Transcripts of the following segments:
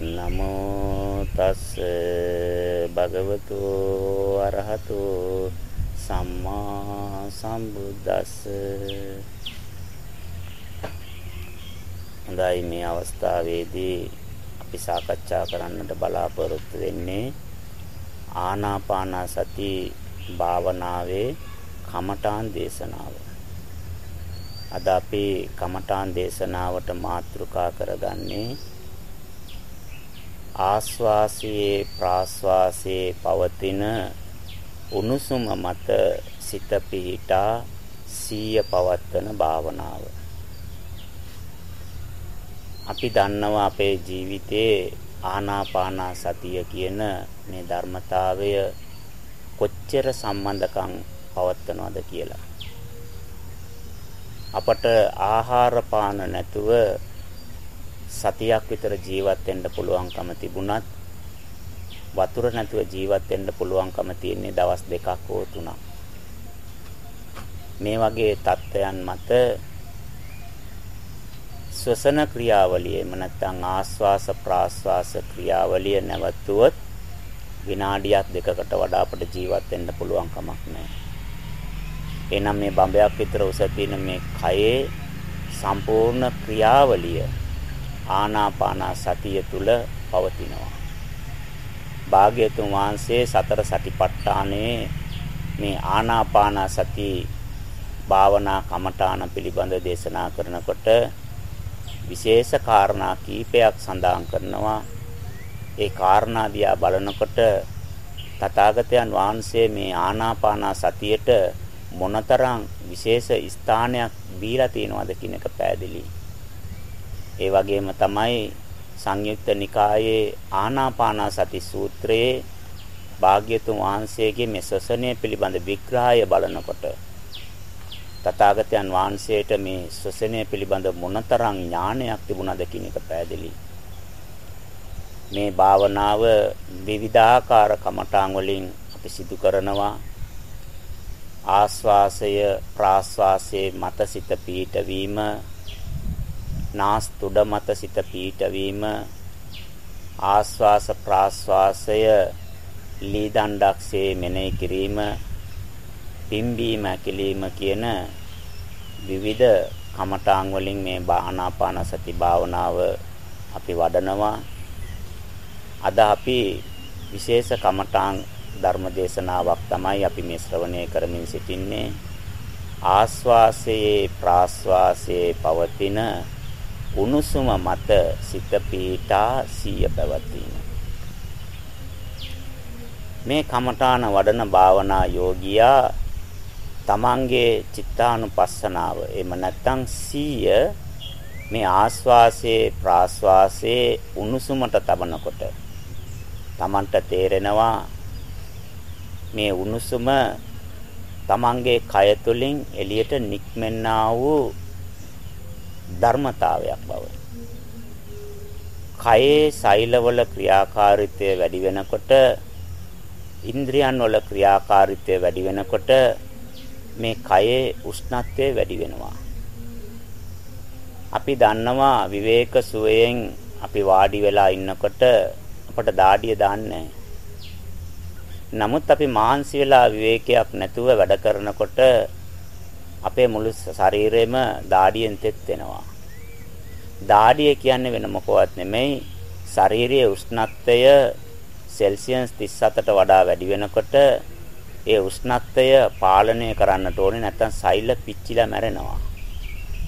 නමෝ තස් භගවතු අරහතු සම්මා සම්බුද්දස්ස හොඳයි මේ අවස්ථාවේදී අපි සාකච්ඡා කරන්නට බලාපොරොත්තු වෙන්නේ ආනාපාන සති භාවනාවේ කමඨාන් දේශනාව. අද අපි කමඨාන් දේශනාවට මාතෘකා කරගන්නේ ආස්වාසයේ ප්‍රාස්වාසයේ පවතින උණුසුම මත සිත පිහිටා සීය පවත්වන භාවනාව. අපි දන්නවා අපේ ජීවිතයේ ආනාපාන සතිය කියන මේ ධර්මතාවය කොච්චර සම්බන්ධකම් පවත්වනවද කියලා. අපට ආහාර පාන නැතුව සතියක් විතර ජීවත් වෙන්න පුළුවන්කම තිබුණත් වතුර නැතුව ජීවත් වෙන්න පුළුවන්කම තියෙන්නේ දවස් දෙකක් හෝ තුනක්. මේ වගේ தත්වයන් මත ශ්වසන ක්‍රියාවලිය එම නැත්නම් ආස්වාස ප්‍රාස්වාස ක්‍රියාවලිය නැවතුවොත් විනාඩියක් දෙකකට වඩා අපට ජීවත් වෙන්න පුළුවන් කමක් නැහැ. එනම් මේ බඹයක් විතර උස තියෙන මේ කයේ සම්පූර්ණ ක්‍රියාවලිය ආනාපාන සතිය තුල පවතිනවා. භාග්‍යතුන් වහන්සේ සතර සතිපට්ඨානයේ මේ ආනාපාන සති භාවනා කමඨාන පිළිබඳ දේශනා කරනකොට විශේෂ කාරණා කීපයක් සඳහන් කරනවා. ඒ කාරණා දිහා බලනකොට තථාගතයන් වහන්සේ මේ ආනාපාන සතියට මොනතරම් විශේෂ ස්ථානයක් දීලා තියෙනවද කියන එක පැහැදිලියි. ඒ වගේම තමයි සංයුක්ත නිකායේ ආනාපාන සති සූත්‍රයේ භාග්‍යතුන් වහන්සේගේ මේ ශ්වසනය පිළිබඳ විග්‍රහය බලනකොට තථාගතයන් වහන්සේට මේ ශ්වසනය පිළිබඳ මොනතරම් ඥානයක් තිබුණාද කියන එක පැහැදිලි. මේ භාවනාව විවිධාකාර කමඨාන් වලින් අපි සිදු කරනවා. ආස්වාසය ප්‍රාස්වාසයේ මත සිත පීඨවීම නාස් තුඩ මත සිත පීඨවීම ආස්වාස ප්‍රාස්වාසය ලී දණ්ඩක්සේ මෙනෙහි කිරීම පිම්බීම ඇකිලිම කියන විවිධ කමඨාන් වලින් මේ ආනාපාන සති භාවනාව අපි වඩනවා. අද අපි විශේෂ කමඨාන් ධර්ම දේශනාවක් තමයි අපි මේ ශ්‍රවණය කරමින් සිටින්නේ. ආස්වාසයේ ප්‍රාස්වාසයේ පවතින උණුසුම මත සිත පීඨා සිය පැවතීම. මේ කමඨාන වඩන භාවනා යෝගියා තමන්ගේ චිත්තානුපස්සනාව එහෙම නැත්නම් සීය මේ ආස්වාසේ ප්‍රාස්වාසේ උණුසුමට තබනකොට තමන්ට තේරෙනවා මේ උණුසුම තමන්ගේ කය තුලින් එළියට නික්මෙන්නා වූ ධර්මතාවයක් බව. කයේ සෛලවල ක්‍රියාකාරීත්වය වැඩි වෙනකොට ඉන්ද්‍රියන් වල ක්‍රියාකාරීත්වය වැඩි වෙනකොට මේ කයේ උෂ්ණත්වය වැඩි වෙනවා. අපි දන්නවා විවේක සුවයෙන් අපි වාඩි වෙලා ඉන්නකොට අපට දාඩිය දාන්නේ නමුත් අපි මාන්සි වෙලා විවේකයක් නැතුව වැඩ කරනකොට අපේ මුළු ශරීරෙම දාඩියෙන් තෙත් වෙනවා. දාඩිය කියන්නේ වෙන මොකවත් නෙමෙයි ශාරීරියේ උෂ්ණත්වය සෙල්සියස් 37ට වඩා වැඩි වෙනකොට ඒ උෂ්ණත්වය පාලනය කරන්නට ඕනේ නැත්නම් සෛල පිච්චිලා මැරෙනවා.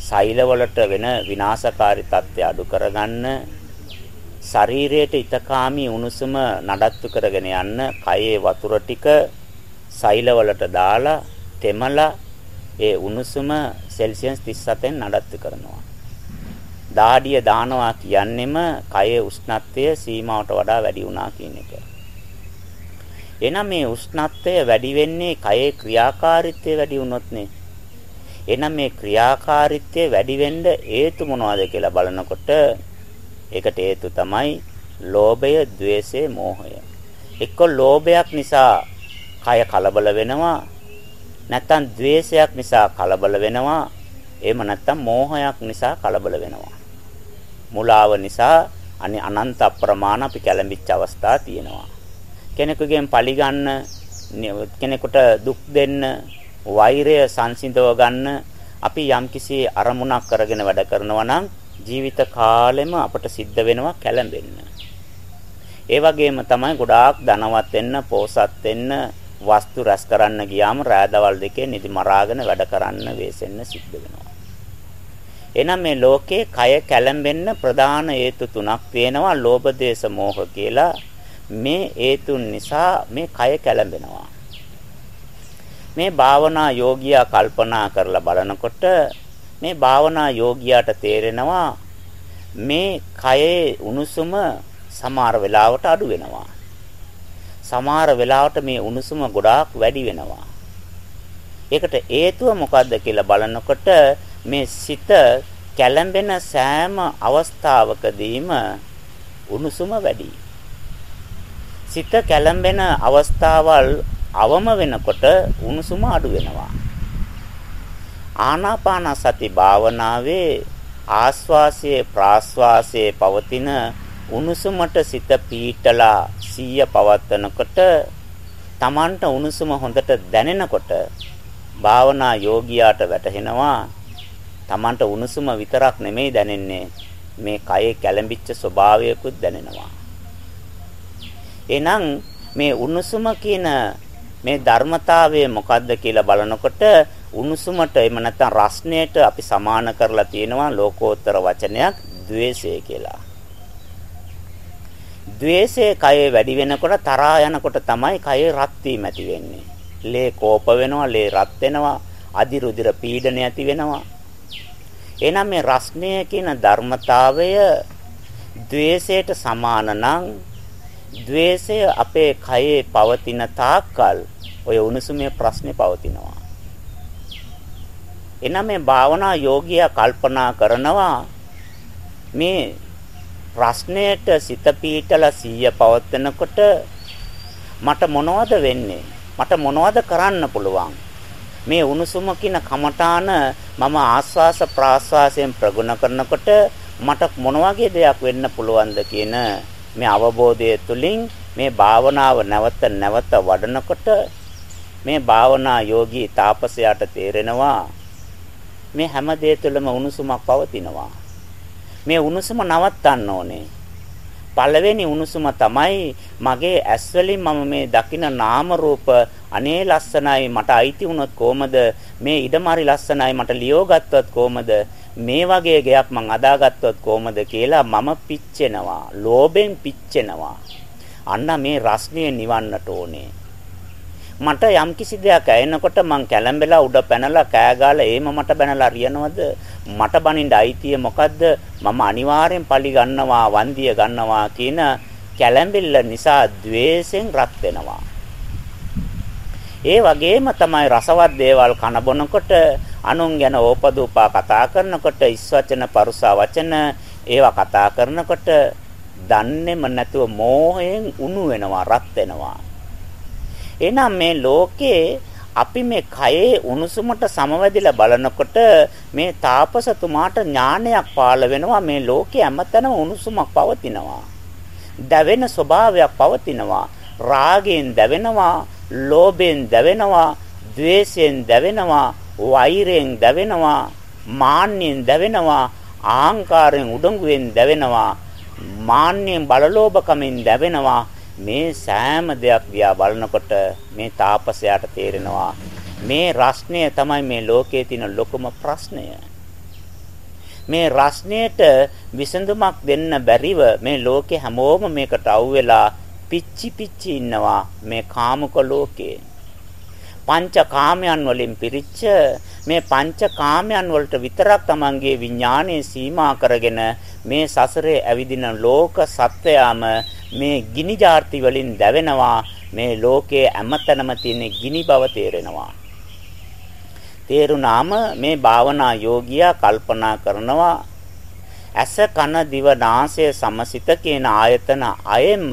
සෛල වලට වෙන විනාශකාරී තත්ත්වය අඩු කරගන්න ශරීරයට ඊතකාමී උණුසුම නඩත්තු කරගෙන යන්න කයේ වතුර ටික සෛල වලට දාලා තෙමලා ඒ උණුසුම සෙල්සියස් 37න් නඩත්තු කරනවා. දාඩිය දානවා කියන්නෙම කයේ උෂ්ණත්වය සීමාවට වඩා වැඩි වුණා කියන එක. එහෙනම් මේ උෂ්ණත්වය වැඩි වෙන්නේ කයේ ක්‍රියාකාරීත්වය වැඩි වුණොත්නේ. එහෙනම් මේ ක්‍රියාකාරීත්වය වැඩි වෙන්න හේතු මොනවද කියලා බලනකොට ඒකට හේතු තමයි ලෝභය, ద్వේෂය, මෝහය. එක්ක ලෝභයක් නිසා කය කලබල වෙනවා. නැත්නම් द्वේෂයක් නිසා කලබල වෙනවා. එහෙම නැත්නම් මෝහයක් නිසා කලබල වෙනවා. මුලාව නිසා අනි අනන්ත අප්‍රමාණ අපි කැළඹිච්ච අවස්ථා තියෙනවා. කෙනෙකුගෙන් පරිගන්න කෙනෙකුට දුක් දෙන්න වෛරය සංසිඳව ගන්න අපි යම්කිසි අරමුණක් කරගෙන වැඩ කරනවා නම් ජීවිත කාලෙම අපට සිද්ධ වෙනවා කැළඹෙන්න. ඒ වගේම තමයි ගොඩාක් ධනවත් වෙන්න, පෝසත් වෙන්න, වස්තු රැස් කරන්න ගියාම රාදවල් දෙකේ නිදි මරාගෙන වැඩ කරන්න වෙසෙන්න සිද්ධ වෙනවා. එහෙනම් මේ ලෝකේ කය කැළඹෙන්න ප්‍රධාන හේතු තුනක් තියෙනවා ලෝභ දේශ මොහ කියලා. මේ හේතුන් නිසා මේ කය කැළඹෙනවා. මේ භාවනා යෝගියා කල්පනා කරලා බලනකොට මේ භාවනා යෝගියාට තේරෙනවා මේ කයේ උණුසුම සමහර වෙලාවට අඩු වෙනවා. සමහර වෙලාවට මේ උණුසුම ගොඩාක් වැඩි වෙනවා. ඒකට හේතුව මොකද්ද කියලා බලනකොට මේ සිත කැළඹෙන සෑම අවස්ථාවකදීම උණුසුම වැඩි. සිත කැළඹෙන අවස්ථාවල් අවම වෙනකොට උණුසුම අඩු වෙනවා. ආනාපාන සති භාවනාවේ ආස්වාසයේ ප්‍රාස්වාසයේ පවතින උණුසුමට සිත පීටලා සීය පවත්නකොට Tamanට උණුසුම හොඳට දැනෙනකොට භාවනා යෝගියාට වැටහෙනවා Tamanට උණුසුම විතරක් නෙමෙයි දැනෙන්නේ මේ කයේ කැළඹිච්ච ස්වභාවයකුත් දැනෙනවා එහෙනම් මේ උණුසුම කියන මේ ධර්මතාවය මොකද්ද කියලා බලනකොට උණුසුමට එහෙම නැත්නම් රස්ණයට අපි සමාන කරලා තියෙනවා ලෝකෝත්තර වචනයක් द्वේෂය කියලා. ද්වේෂය කයේ වැඩි වෙනකොට තරහා යනකොට තමයි කයේ රත් වීම ඇති වෙන්නේ. ලේ කෝප වෙනවා, ලේ රත් වෙනවා, අදි රුධිර පීඩන ඇති වෙනවා. එහෙනම් මේ රස්ණය කියන ධර්මතාවය ද්වේෂයට සමාන නම් ද්වේෂය අපේ කයේ පවතින තාක්කල් ඔය උණුසුමේ ප්‍රශ්නේ පවතිනවා. එනම් මේ භාවනා යෝගියා කල්පනා කරනවා මේ ප්‍රශ්නයට සිත පීටලා සීය පවත්නකොට මට මොනවද වෙන්නේ? මට මොනවද කරන්න පුළුවන්? මේ උණුසුම කියන කමඨාන මම ආස්වාස ප්‍රාස්වාසයෙන් ප්‍රගුණ කරනකොට මට මොන වගේ දෙයක් වෙන්න පුළුවන්ද කියන මේ අවබෝධය තුළින් මේ භාවනාව නැවත නැවත වඩනකොට මේ භාවනා යෝගී තාපසයාට තේරෙනවා මේ හැම දෙය තුළම උණුසුමක් පවතිනවා මේ උණුසුම නවත්තන්න ඕනේ. පළවෙනි උණුසුම තමයි මගේ ඇස් වලින් මම මේ දකින නාම රූප අනේ ලස්සනයි මට අයිති වුණොත් කොහමද? මේ ඉඩමාරි ලස්සනයි මට ලියෝ ගත්තොත් කොහමද? මේ වගේ ගයක් මං අදාගත්තොත් කොහමද කියලා මම පිච්චෙනවා ලෝභෙන් පිච්චෙනවා. අන්න මේ රස්නිය නිවන්නට ඕනේ. මට යම්කිසි දෙයක් ඇයෙනකොට මං කැළඹෙලා උඩ පැනලා කෑ ගාලා ඒම මට බැනලා රියනවද? මට බනින්න අයිතිය මොකද්ද? මම අනිවාර්යෙන් පලි ගන්නවා වන්දිය ගන්නවා කියන කැළඹිල්ල නිසා द्वේෂෙන් රත් වෙනවා. ඒ වගේම තමයි රසවත් දේවල් කන බොනකොට අනුන් ගැන ඕපදූපා කතා කරනකොට ඉස්වචන පරුසා වචන ඒවා කතා කරනකොට දන්නේම නැතුව මෝහයෙන් උණු වෙනවා රත් වෙනවා. එහෙනම් මේ ලෝකේ අපි මේ කයේ උණුසුමට සමවැදිලා බලනකොට මේ තාපසතුමාට ඥානයක් පාළ වෙනවා මේ ලෝකේ හැමතැනම උණුසුමක් පවතිනවා. දැවෙන ස්වභාවයක් පවතිනවා. රාගයෙන් දැවෙනවා, ලෝභයෙන් දැවෙනවා, ద్వේෂයෙන් දැවෙනවා, වෛරයෙන් දැවෙනවා, මාන්නෙන් දැවෙනවා, ආහංකාරයෙන් උඩඟුවෙන් දැවෙනවා, මාන්නෙන් බලලෝභකමින් දැවෙනවා. මේ සෑම දෙයක් දිහා බලනකොට මේ තාපසයාට තේරෙනවා මේ රස්නය තමයි මේ ලෝකයේ තියෙන ලොකුම ප්‍රශ්නය. මේ රස්නයට විසඳුමක් දෙන්න බැරිව මේ ලෝකේ හැමෝම මේකට අවුවෙලා පිච්චි පිච්චි ඉන්නවා මේ කාමක ලෝකේ. පංච කාමයන් වලින් පිරිච්ච මේ පංච කාමයන් වලට විතරක් Tamanගේ විඥානයේ සීමා කරගෙන මේ සසරේ ඇවිදින ලෝක සත්වයාම මේ ගිනි ජාර්ති වලින් දැවෙනවා මේ ලෝකයේ හැමතැනම තියෙන ගිනි බව තේරෙනවා. තේරුණාම මේ භාවනා යෝගියා කල්පනා කරනවා ඇස කන දිව නාසය සමසිත කියන ආයතන අයෙම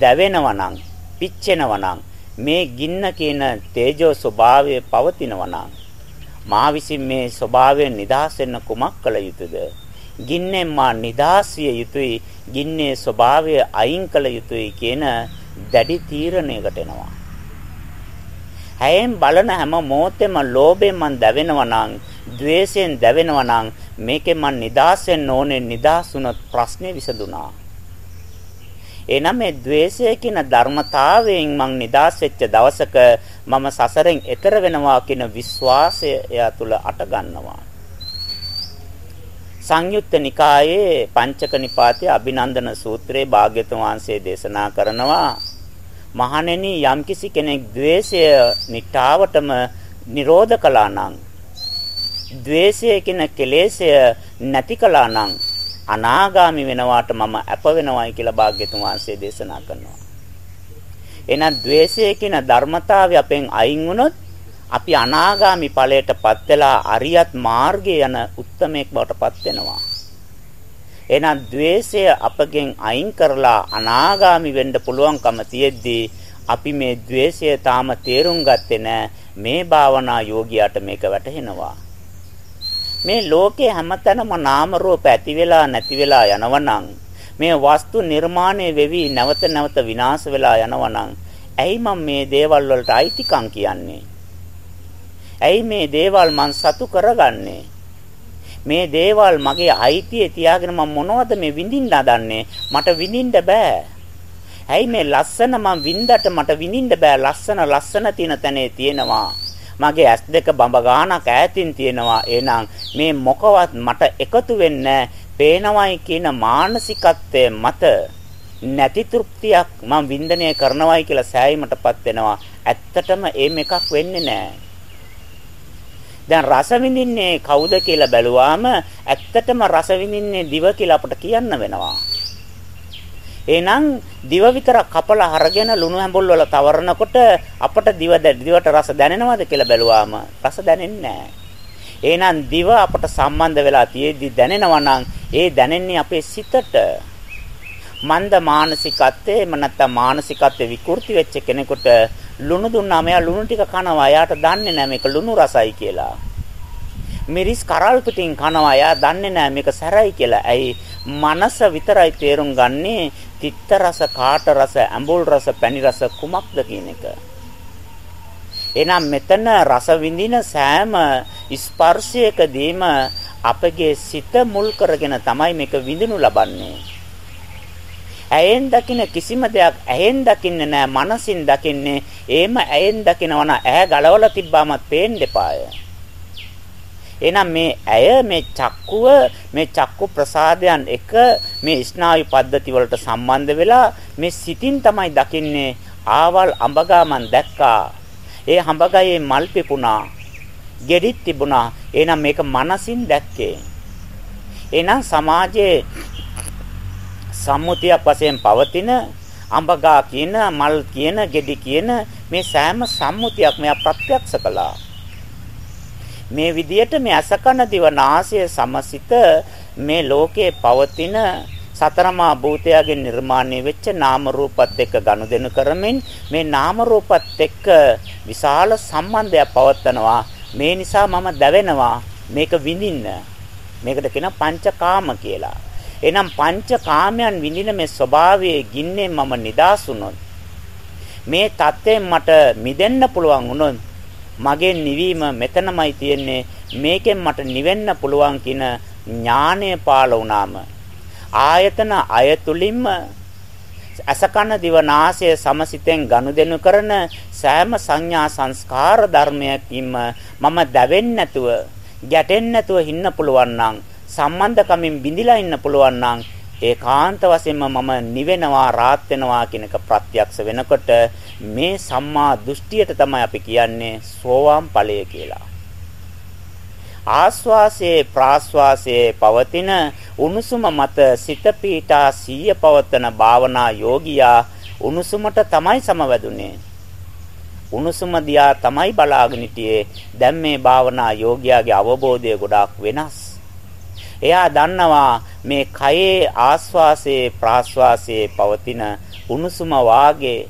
දැවෙනවා නම් පිච්චෙනවා නම් මේ ගින්න කියන තේජෝ ස්වභාවය පවතිනවා නම් මා විසින් මේ ස්වභාවයෙන් නිදහස් වෙන්න කුමක් කළ යුතුද ගින්නෙන් මා නිදාසිය යුතුයි ගින්නේ ස්වභාවය අයින් කළ යුතුයි කියන දැඩි තීරණයකට එනවා. හැයෙන් බලන හැම මොහොතෙම ලෝභයෙන් මං දැවෙනවා නම්, ద్వේෂයෙන් දැවෙනවා නම් මේකෙන් මං නිදාස් වෙන්න ඕනේ නිදාසුනොත් ප්‍රශ්නේ විසඳුණා. එනම් මේ द्वේෂය කියන ධර්මතාවයෙන් මං නිදාස් වෙච්ච දවසක මම සසරෙන් එතර වෙනවා කියන විශ්වාසය එයා තුල අට ගන්නවා. සංයුත්ත නිකායේ පංචක නිපාතයේ අභිනන්දන සූත්‍රයේ භාග්‍යතුන් වහන්සේ දේශනා කරනවා මහණෙනි යම්කිසි කෙනෙක් द्वේෂය නිටාවටම නිරෝධ කළා නම් द्वේෂය කියන කෙලෙසය නැති කළා නම් අනාගාමි වෙනවාට මම අප වෙනවයි කියලා භාග්‍යතුන් වහන්සේ දේශනා කරනවා. එහෙනම් द्वේෂය කියන ධර්මතාවය අපෙන් අයින් වුණොත් අපි අනාගාමි ඵලයටපත් වෙලා අරියත් මාර්ගය යන උත්මයෙක් බවටපත් වෙනවා. එහෙනම් द्वේෂය අපගෙන් අයින් කරලා අනාගාමි වෙන්න පුළුවන්කම තියෙද්දී අපි මේ द्वේෂය තාම තේරුම් ගත්තේ නැ මේ භාවනා යෝගියාට මේක වැටහෙනවා. මේ ලෝකේ හැමතැනම නාම රූප ඇති වෙලා නැති වෙලා යනවනම් මේ වස්තු නිර්මාණය වෙවි නැවත නැවත විනාශ වෙලා යනවනම් ඇයි මම මේ දේවල් වලට අයිතිකම් කියන්නේ? ඇයි මේ දේවල් මං සතු කරගන්නේ? මේ දේවල් මගේ අයිතිය තියාගෙන මම මොනවද මේ විඳින්න හදන්නේ? මට විඳින්න බෑ. ඇයි මේ ලස්සන මං විඳට මට විඳින්න බෑ. ලස්සන ලස්සන තියෙන තැනේ තියෙනවා. මගේ ඇස් දෙක බඹ ගානක් ඈතින් තියෙනවා. එහෙනම් මේ මොකවත් මට එකතු වෙන්නේ පේනවයි කියන මානසිකත්වය මත නැති තෘප්තියක් මම වින්දනය කරනවයි කියලා සෑයීමටපත් වෙනවා. ඇත්තටම එහෙම එකක් වෙන්නේ නැහැ. දැන් රස විඳින්නේ කවුද කියලා බැලුවාම ඇත්තටම රස විඳින්නේ දිව කියලා අපට කියන්න වෙනවා. එහෙනම් දිව විතරක් කපලා අරගෙන ලුණු හැඹුල් වල තවරනකොට අපට දිව දිවට රස දැනෙනවද කියලා බැලුවාම රස දැනෙන්නේ නැහැ. එහෙනම් දිව අපට සම්බන්ධ වෙලා තියෙද්දි දැනෙනවා නම් ඒ දැනෙන්නේ අපේ සිතට. මන්ද මානසිකත්වයේ එම නැත්තම් මානසිකත්වයේ විකෘති වෙච්ච කෙනෙකුට ලුණු දුන්නාම එයා ලුණු ටික කනවා. එයාට දන්නේ නැහැ මේක ලුණු රසයි කියලා. මිරිස් කරල් පිටින් කනවා. එයා දන්නේ නැහැ මේක සැරයි කියලා. ඇයි? මනස විතරයි තේරුම් ගන්නේ තිත්ත රස, කාට රස, ඇඹුල් රස, පැණි රස කුමක්ද කියන එක. එහෙනම් මෙතන රස විඳින සෑම ස්පර්ශයකදීම අපගේ සිත මුල් කරගෙන තමයි මේක විඳිනු ලබන්නේ. ඇයෙන් දකින කිසිම දෙයක් ඇයෙන් දකින්නේ නැහැ මනසින් දකින්නේ එහෙම ඇයෙන් දකිනවන ඇහැ ගලවලා තිබ්බාමත් පේන්න එපාය එහෙනම් මේ ඇය මේ චක්කුව මේ චක්කු ප්‍රසාදයන් එක මේ ස්නායු පද්ධති වලට සම්බන්ධ වෙලා මේ සිතින් තමයි දකින්නේ ආවල් අඹගා මන් දැක්කා. ඒ අඹගයේ මල් පිපුණා. ගෙඩිත් තිබුණා. එහෙනම් මේක මනසින් දැක්කේ. එහෙනම් සමාජයේ සම්මුතියක් වශයෙන් පවතින අඹගා කියන මල් කියන ගෙඩි කියන මේ සෑම සම්මුතියක් මෙයා ප්‍රත්‍යක්ෂ කළා. මේ විදියට මේ අසකන දිව නාසය සමසිත මේ ලෝකයේ පවතින සතරමා භූතයාගෙන් නිර්මාණය වෙච්ච නාම රූපත් එක්ක ගනුදෙනු කරමින් මේ නාම රූපත් එක්ක විශාල සම්බන්ධයක් පවත්නවා මේ නිසා මම දැවෙනවා. මේක විඳින්න. මේකට කියන පංචකාම කියලා. එහෙනම් පංචකාමයන් විඳින මේ ස්වභාවයේ ගින්නේ මම නිදාසුනොත් මේ தත්යෙන් මට මිදෙන්න පුළුවන් වුණොත් මගේ නිවීම මෙතනමයි තියෙන්නේ. මේකෙන් මට නිවෙන්න පුළුවන් කියන ඥානය පාළ වුණාම ආයතන අයතුලින්ම අසකන දිවනාසය සමසිතෙන් ගනුදෙනු කරන සෑම සංඥා සංස්කාර ධර්මයකින්ම මම දැවෙන්නේ නැතුව ගැටෙන්නේ නැතුව ඉන්න පුළුවන් නම් සම්බන්ධකමින් බිඳිලා ඉන්න පුළුවන් නම් ඒකාන්ත වශයෙන්ම මම නිවෙනවා රාත් වෙනවා කියන එක ප්‍රත්‍යක්ෂ වෙනකොට මේ සම්මා දෘෂ්ටියට තමයි අපි කියන්නේ සෝවාන් ඵලය කියලා. ආස්වාසේ ප්‍රාස්වාසේ පවතින උණුසුම මත සිත පීඨා සීය පවතන භාවනා යෝගියා උණුසුමට තමයි සමවැදුනේ. උණුසුම දිහා තමයි බලාගෙන හිටියේ. දැන් මේ භාවනා යෝගියාගේ අවබෝධය ගොඩාක් වෙනස්. එයා දන්නවා මේ කයේ ආස්වාසේ ප්‍රාස්වාසේ පවතින උණුසුම වාගේ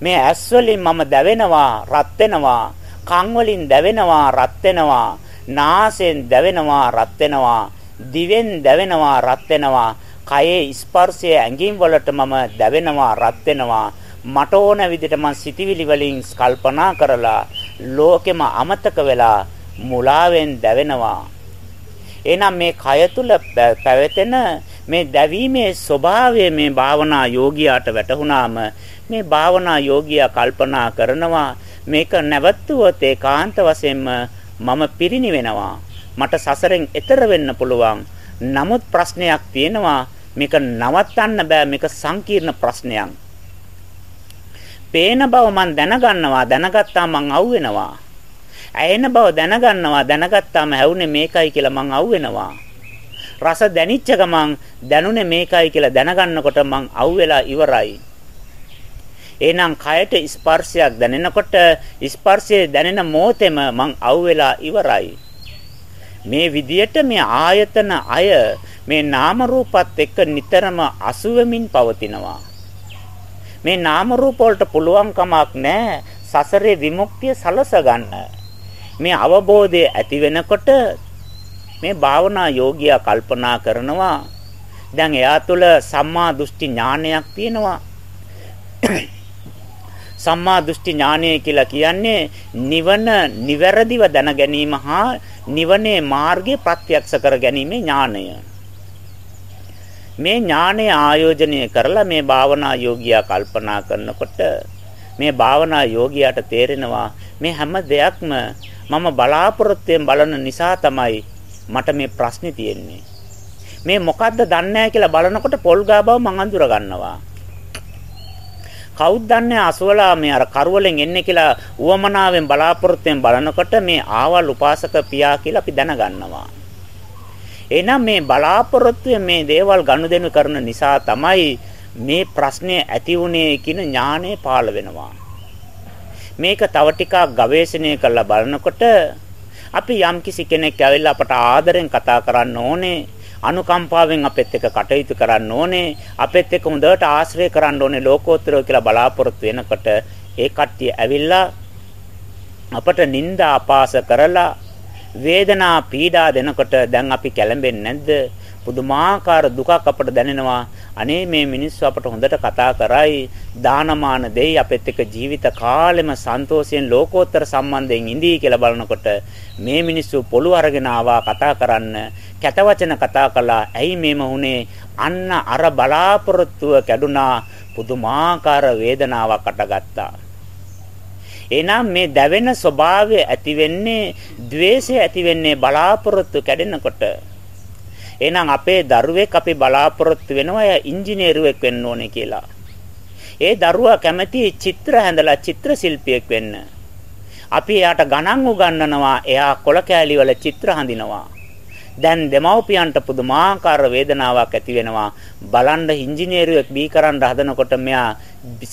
මේ ඇස් වලින් මම දැවෙනවා රත් වෙනවා. කන් වලින් දැවෙනවා රත් වෙනවා. නාසයෙන් දැවෙනවා රත් වෙනවා. දිවෙන් දැවෙනවා රත් වෙනවා. කයේ ස්පර්ශය ඇඟින් වලට මම දැවෙනවා රත් වෙනවා. මට ඕන විදිහට මං සිටිවිලි වලින් කල්පනා කරලා ලෝකෙම අමතක වෙලා මුලාවෙන් දැවෙනවා. එහෙනම් මේ කය තුල පැවතෙන මේ දැවීමේ ස්වභාවය මේ භාවනා යෝගියාට වැටහුණාම මේ භාවනා යෝගියා කල්පනා කරනවා මේක නැවතුවොත් ඒකාන්ත වශයෙන්ම මම පිරිණිවෙනවා මට සසරෙන් එතර වෙන්න පුළුවන්. නමුත් ප්‍රශ්නයක් තියෙනවා මේක නවත්තන්න බෑ. මේක සංකීර්ණ ප්‍රශ්නයක්. පේන බව මං දැනගන්නවා. දැනගත්තා මං අවුවෙනවා ඇයෙන බව දැනගන්නවා. දැනගත්තාම ඇහුනේ මේකයි කියලා මං අවුවෙනවා රස දැනිච්ච ගමන් දැනුනේ මේකයි කියලා දැනගන්නකොට මං අවුවෙලා ඉවරයි. එහෙනම් කයට ස්පර්ශයක් දැනෙනකොට ස්පර්ශයේ දැනෙන මොහොතේම මං අවුවෙලා ඉවරයි මේ විදියට මේ ආයතන අය මේ නාම රූපත් එක්ක නිතරම අසුවෙමින් පවතිනවා මේ නාම රූප වලට පුළුවන් කමක් නැහැ සසරේ විමුක්තිය සලස ගන්න. මේ අවබෝධය ඇති වෙනකොට මේ භාවනා යෝගියා කල්පනා කරනවා දැන් එයා තුළ සම්මා දෘෂ්ටි ඥානයක් තියෙනවා. සම්මා දෘෂ්ටි ඥානය කියලා කියන්නේ නිවන නිවැරදිව දැන ගැනීම හා නිවනේ මාර්ගය ප්‍රත්‍යක්ෂ කර ගැනීමේ ඥානය. මේ ඥානය ආයෝජනය කරලා මේ භාවනා යෝගියා කල්පනා කරනකොට මේ භාවනා යෝගියාට තේරෙනවා මේ හැම දෙයක්ම මම බලාපොරොත්තුෙන් බලන නිසා තමයි මට මේ ප්‍රශ්නේ තියෙන්නේ. මේ මොකද්ද දන්නේ කියලා බලනකොට පොල් ගා බව මං අඳුර ගන්නවා. කවුද දන්නේ අසවලා මේ අර කරවලෙන් එන්නේ කියලා උවමනාවෙන් බලාපොරොත්තුෙන් බලනකොට මේ ආවල් උපාසක පියා කියලා අපි දැනගන්නවා. එහෙනම් මේ බලාපොරොත්තුවේ මේ දේවල් ගනුදෙනු කරන නිසා තමයි මේ ප්‍රශ්නේ ඇති වුනේ කියන ඥානය පාළ වෙනවා. මේක තව ටිකක් ගවේෂණය කරලා බලනකොට අපි යම්කිසි කෙනෙක් ඇවිල්ලා අපට ආදරෙන් කතා කරන්න ඕනේ අනුකම්පාවෙන් අපෙත් එක්ක කටයුතු කරන්න ඕනේ අපෙත් එක්ක හොඳට ආශ්‍රය කරන්න ඕනේ ලෝකෝත්තරව කියලා බලාපොරොත්තු වෙනකොට ඒ කට්ටිය ඇවිල්ලා අපට නිନ୍ଦා අපාස කරලා වේදනා පීඩා දෙනකොට දැන් අපි කැළඹෙන්නේ නැද්ද? පුදුමාකාර දුකක් අපට දැනෙනවා. අනේ මේ මිනිස්සු අපට හොඳට කතා කරයි, දානමාන දෙයි අපෙත් එක්ක ජීවිත කාලෙම සන්තෝෂයෙන් ලෝකෝත්තර සම්බන්ධයෙන් ඉඳී කියලා බලනකොට මේ මිනිස්සු පොළු අරගෙන ආවා කතා කරන්න, කැතවචන කතා කළා. ඇයි මේම වුනේ? අන්න අර බලාපොරොත්තුව කැඩුනා. පුදුමාකාර වේදනාවක් අටගත්තා. එහෙනම් මේ දැවෙන ස්වභාවය ඇති වෙන්නේ द्वේෂය ඇති වෙන්නේ බලාපොරොත්තු කැඩෙනකොට. එහෙනම් අපේ දරුවෙක් අපි බලාපොරොත්තු වෙනවා එයා ඉංජිනේරුවෙක් වෙන්න ඕනේ කියලා. ඒ දරුවා කැමති චිත්‍ර හැඳලා චිත්‍ර ශිල්පියෙක් වෙන්න. අපි එයාට ගණන් උගන්වනවා එයා කොළ කෑලි වල චිත්‍ර හඳිනවා. දැන් දෙමව්පියන්ට පුදුමාකාර වේදනාවක් ඇති වෙනවා. බලන්න ඉංජිනේරුවෙක් බී කරන්න හදනකොට මෙයා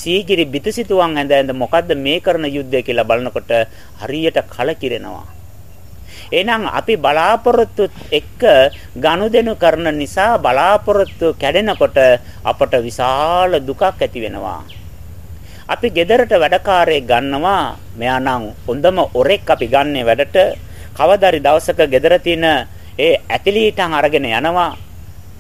සීගිරි බිතුසිතුවන් ඇඳ ඇඳ මොකද්ද මේ කරන යුද්ධය කියලා බලනකොට හරියට කලකිරෙනවා. එහෙනම් අපි බලාපොරොත්තු එක්ක ගනුදෙනු කරන නිසා බලාපොරොත්තු කැඩෙනකොට අපට විශාල දුකක් ඇති වෙනවා. අපි ගෙදරට වැඩකාරයෙක් ගන්නවා. මෙයා නම් හොඳම ඔරෙක් අපි ගන්නේ වැඩට. කවදාරි දවසක ගෙදර තියෙන ඒ ඇතිලීටන් අරගෙන යනවා.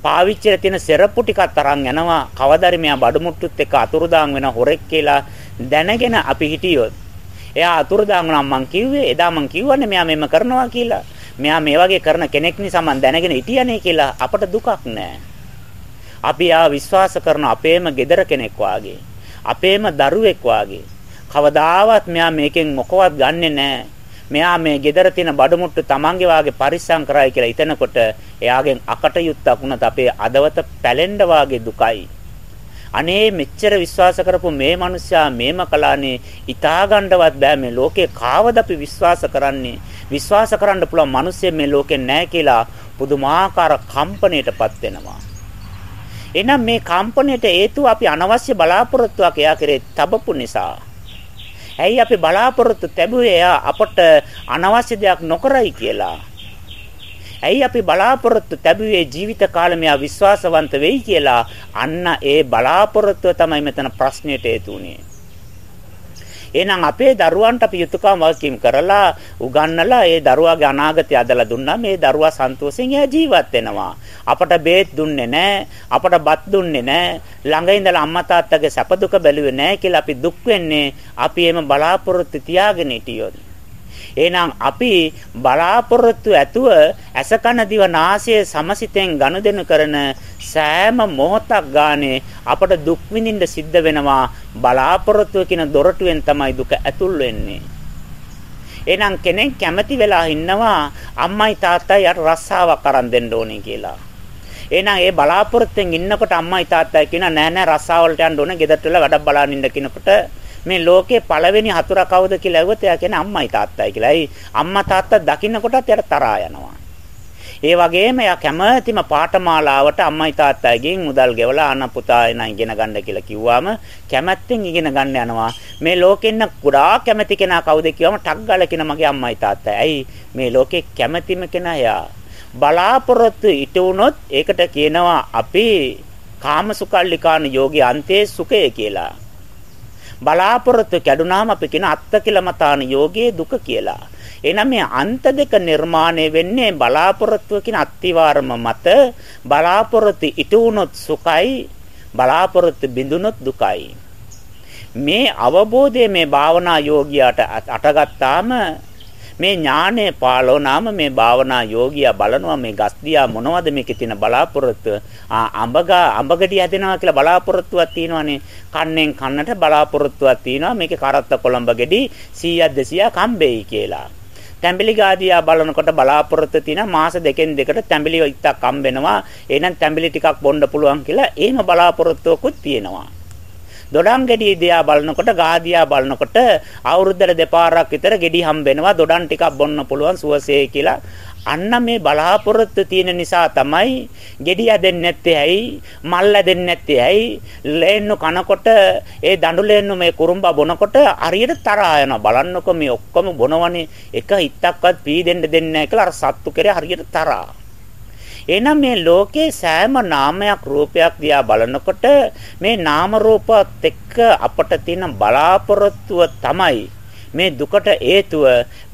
පාවිච්චිලා තියෙන සෙරප්පු ටිකක් තරම් යනවා. කවදාරි මෙයා බඩමුට්ටුත් එක්ක අතුරුදාන් වෙන හොරෙක් කියලා දැනගෙන අපි හිටියොත් එයා අතුරුදාන් වුණා මං කිව්වේ එදා මං කිව්වනේ මෙයා මෙහෙම කරනවා කියලා. මෙයා මේ වගේ කරන කෙනෙක් නිසා මං දැනගෙන හිටියනේ කියලා අපට දුකක් නැහැ. අපි ආ විශ්වාස කරන අපේම gedara කෙනෙක් වාගේ අපේම දරුවෙක් වාගේ කවදාවත් මෙයා මේකෙන් මොකවත් ගන්නෙ නැහැ. මෙයා මේ gedara තියෙන බඩමුට්ටු තමන්ගේ වාගේ පරිස්සම් කරයි කියලා හිතනකොට එයාගෙන් අකටයුත්තක් වුණත් අපේ අදවත පැලෙන්න වාගේ දුකයි. අනේ මෙච්චර විශ්වාස කරපු මේ මිනිස්සයා මේම කලානේ ඉතාගන්නවත් බෑ. මේ ලෝකේ කාවද අපි විශ්වාස කරන්නේ? විශ්වාස කරන්න පුළුවන් මිනිස්සු මේ ලෝකේ නැහැ කියලා පුදුමාකාර කම්පණයටපත් වෙනවා. එහෙනම් මේ කම්පණයට හේතුව අපි අනවශ්‍ය බලාපොරොත්තුවක් එයා කරේ තබපු නිසා. ඇයි අපි බලාපොරොත්තු තැබුවේ? එයා අපට අනවශ්‍ය දෙයක් නොකරයි කියලා? ඇයි අපි බලාපොරොත්තු තැබුවේ ජීවිත කාලෙම එයා විශ්වාසවන්ත වෙයි කියලා? අන්න ඒ බලාපොරොත්තුව තමයි මෙතන ප්‍රශ්නෙට හේතු උනේ. එහෙනම් අපේ දරුවන්ට අපි යුතුයකම් වගකීම් කරලා උගන්නලා ඒ දරුවාගේ අනාගතය අදලා දුන්නා මේ දරුවා සන්තෝෂෙන් එයා ජීවත් වෙනවා. අපට බේත් දුන්නේ නැහැ. අපට බත් දුන්නේ නැහැ. ළඟ ඉඳලා අම්මා තාත්තගේ සැප දුක බැලුවේ නැහැ කියලා අපි දුක් වෙන්නේ අපි එම බලාපොරොත්තු තියාගෙන හිටියොත්. එහෙනම් අපි බලාපොරොත්තු ඇතුව ඇසකන දිව නාසය සමසිතෙන් ගනුදෙනු කරන සෑම මොහොතක් ගානේ අපට දුක් විඳින්න සිද්ධ වෙනවා බලාපොරොත්තු කියන දොරටුවෙන් තමයි දුක ඇතුල් වෙන්නේ. එහෙනම් කෙනෙක් කැමති වෙලා ඉන්නවා අම්මයි තාත්තයි යට රස්සාවක් අරන් දෙන්න ඕනේ කියලා. එහෙනම් ඒ බලාපොරොත්තුෙන් ඉන්නකොට අම්මයි තාත්තයි කියන නෑ නෑ රස්සාවලට යන්න ඕනේ ගෙදරට වෙලා වැඩක් බලන් ඉන්න කිනකොට මේ ලෝකේ පළවෙනි හතුරා කවුද කියලා ඇහුවොත් එයා කියන්නේ අම්මයි තාත්තයි කියලා. ඒ අම්මා තාත්තා දකින්නකොටත් එයාට තරහා යනවා. ඒ වගේම එයා කැමැතිම පාඨමාලාවට අම්මයි තාත්තයිගෙන් මුදල් ගෙවලා අන පුතා එන ඉගෙන ගන්න කියලා කිව්වම කැමැත්තෙන් ඉගෙන ගන්න යනවා. මේ ලෝකෙන්න ගොඩාක් කැමැති කෙනා කවුද කියවම ටක් ගාලා කියන මගේ අම්මයි තාත්තයි. ඇයි මේ ලෝකේ කැමැතිම කෙනා එයා. බලාපොරොත්තු ඉටු වුණොත් ඒකට කියනවා අපි කාමසුකල්ලිකාන යෝගී අන්තයේ සුඛය කියලා. බලාපොරොත්තු කැඩුනාම අපි කියන අත්තකිලමතාන යෝගයේ දුක කියලා. එහෙනම් මේ අන්ත දෙක නිර්මාණය වෙන්නේ බලාපොරොත්තුව කියන අත්තිවාරම මත බලාපොරොත්තු ඉටු වුනොත් සුඛයි බලාපොරොත්තු බිඳුනොත් දුකයි. මේ අවබෝධය මේ භාවනා යෝගියාට අටගත්තාම මේ ඥානය පාලෝනාම මේ භාවනා යෝගියා බලනවා මේ ගස්දියා මොනවද මේකේ තියෙන බලාපොරොත්තු? ආ අඹගා අඹගඩිය හැදෙනවා කියලා බලාපොරොත්තුවක් තියෙනවානේ. කන්නෙන් කන්නට බලාපොරොත්තුවක් තියෙනවා. මේකේ කරත්ත කොළඹ ගෙඩි 100ක් 200ක් හම්බෙයි කියලා. තැඹිලි ගාදියා බලනකොට බලාපොරොත්තු තියෙන මාස දෙකෙන් දෙකට තැඹිලි ඉත්තක් හම්බෙනවා. එහෙනම් තැඹිලි ටිකක් බොන්න පුළුවන් කියලා එහෙම බලාපොරොත්තුවකුත් තියෙනවා. දොඩම් ගෙඩිය දිහා බලනකොට ගාදියා බලනකොට අවුරුද්දට දෙපාරක් විතර ගෙඩි හම්බෙනවා. දොඩම් ටිකක් බොන්න පුළුවන් සුවසේ කියලා. අන්න මේ බලාපොරොත්තු තියෙන නිසා තමයි ගෙඩි ඇදෙන්නේ නැත්තේ ඇයි? මල් ඇදෙන්නේ නැත්තේ ඇයි? ලේන්නු කනකොට ඒ දඬු ලේන්නු මේ කුරුම්බා බොනකොට හරියට තරහා යනවා. බලන්නකො මේ ඔක්කොම බොනවනේ. එක හිටක්වත් පී දෙන්න දෙන්නේ නැහැ කියලා අර සත්තු කෙරේ හරියට තරහා. එහෙනම් මේ ලෝකේ සෑම නාමයක් රූපයක් දිහා බලනකොට මේ නාම රූපات එක්ක අපට තියෙන බලාපොරොත්තුව තමයි. මේ දුකට හේතුව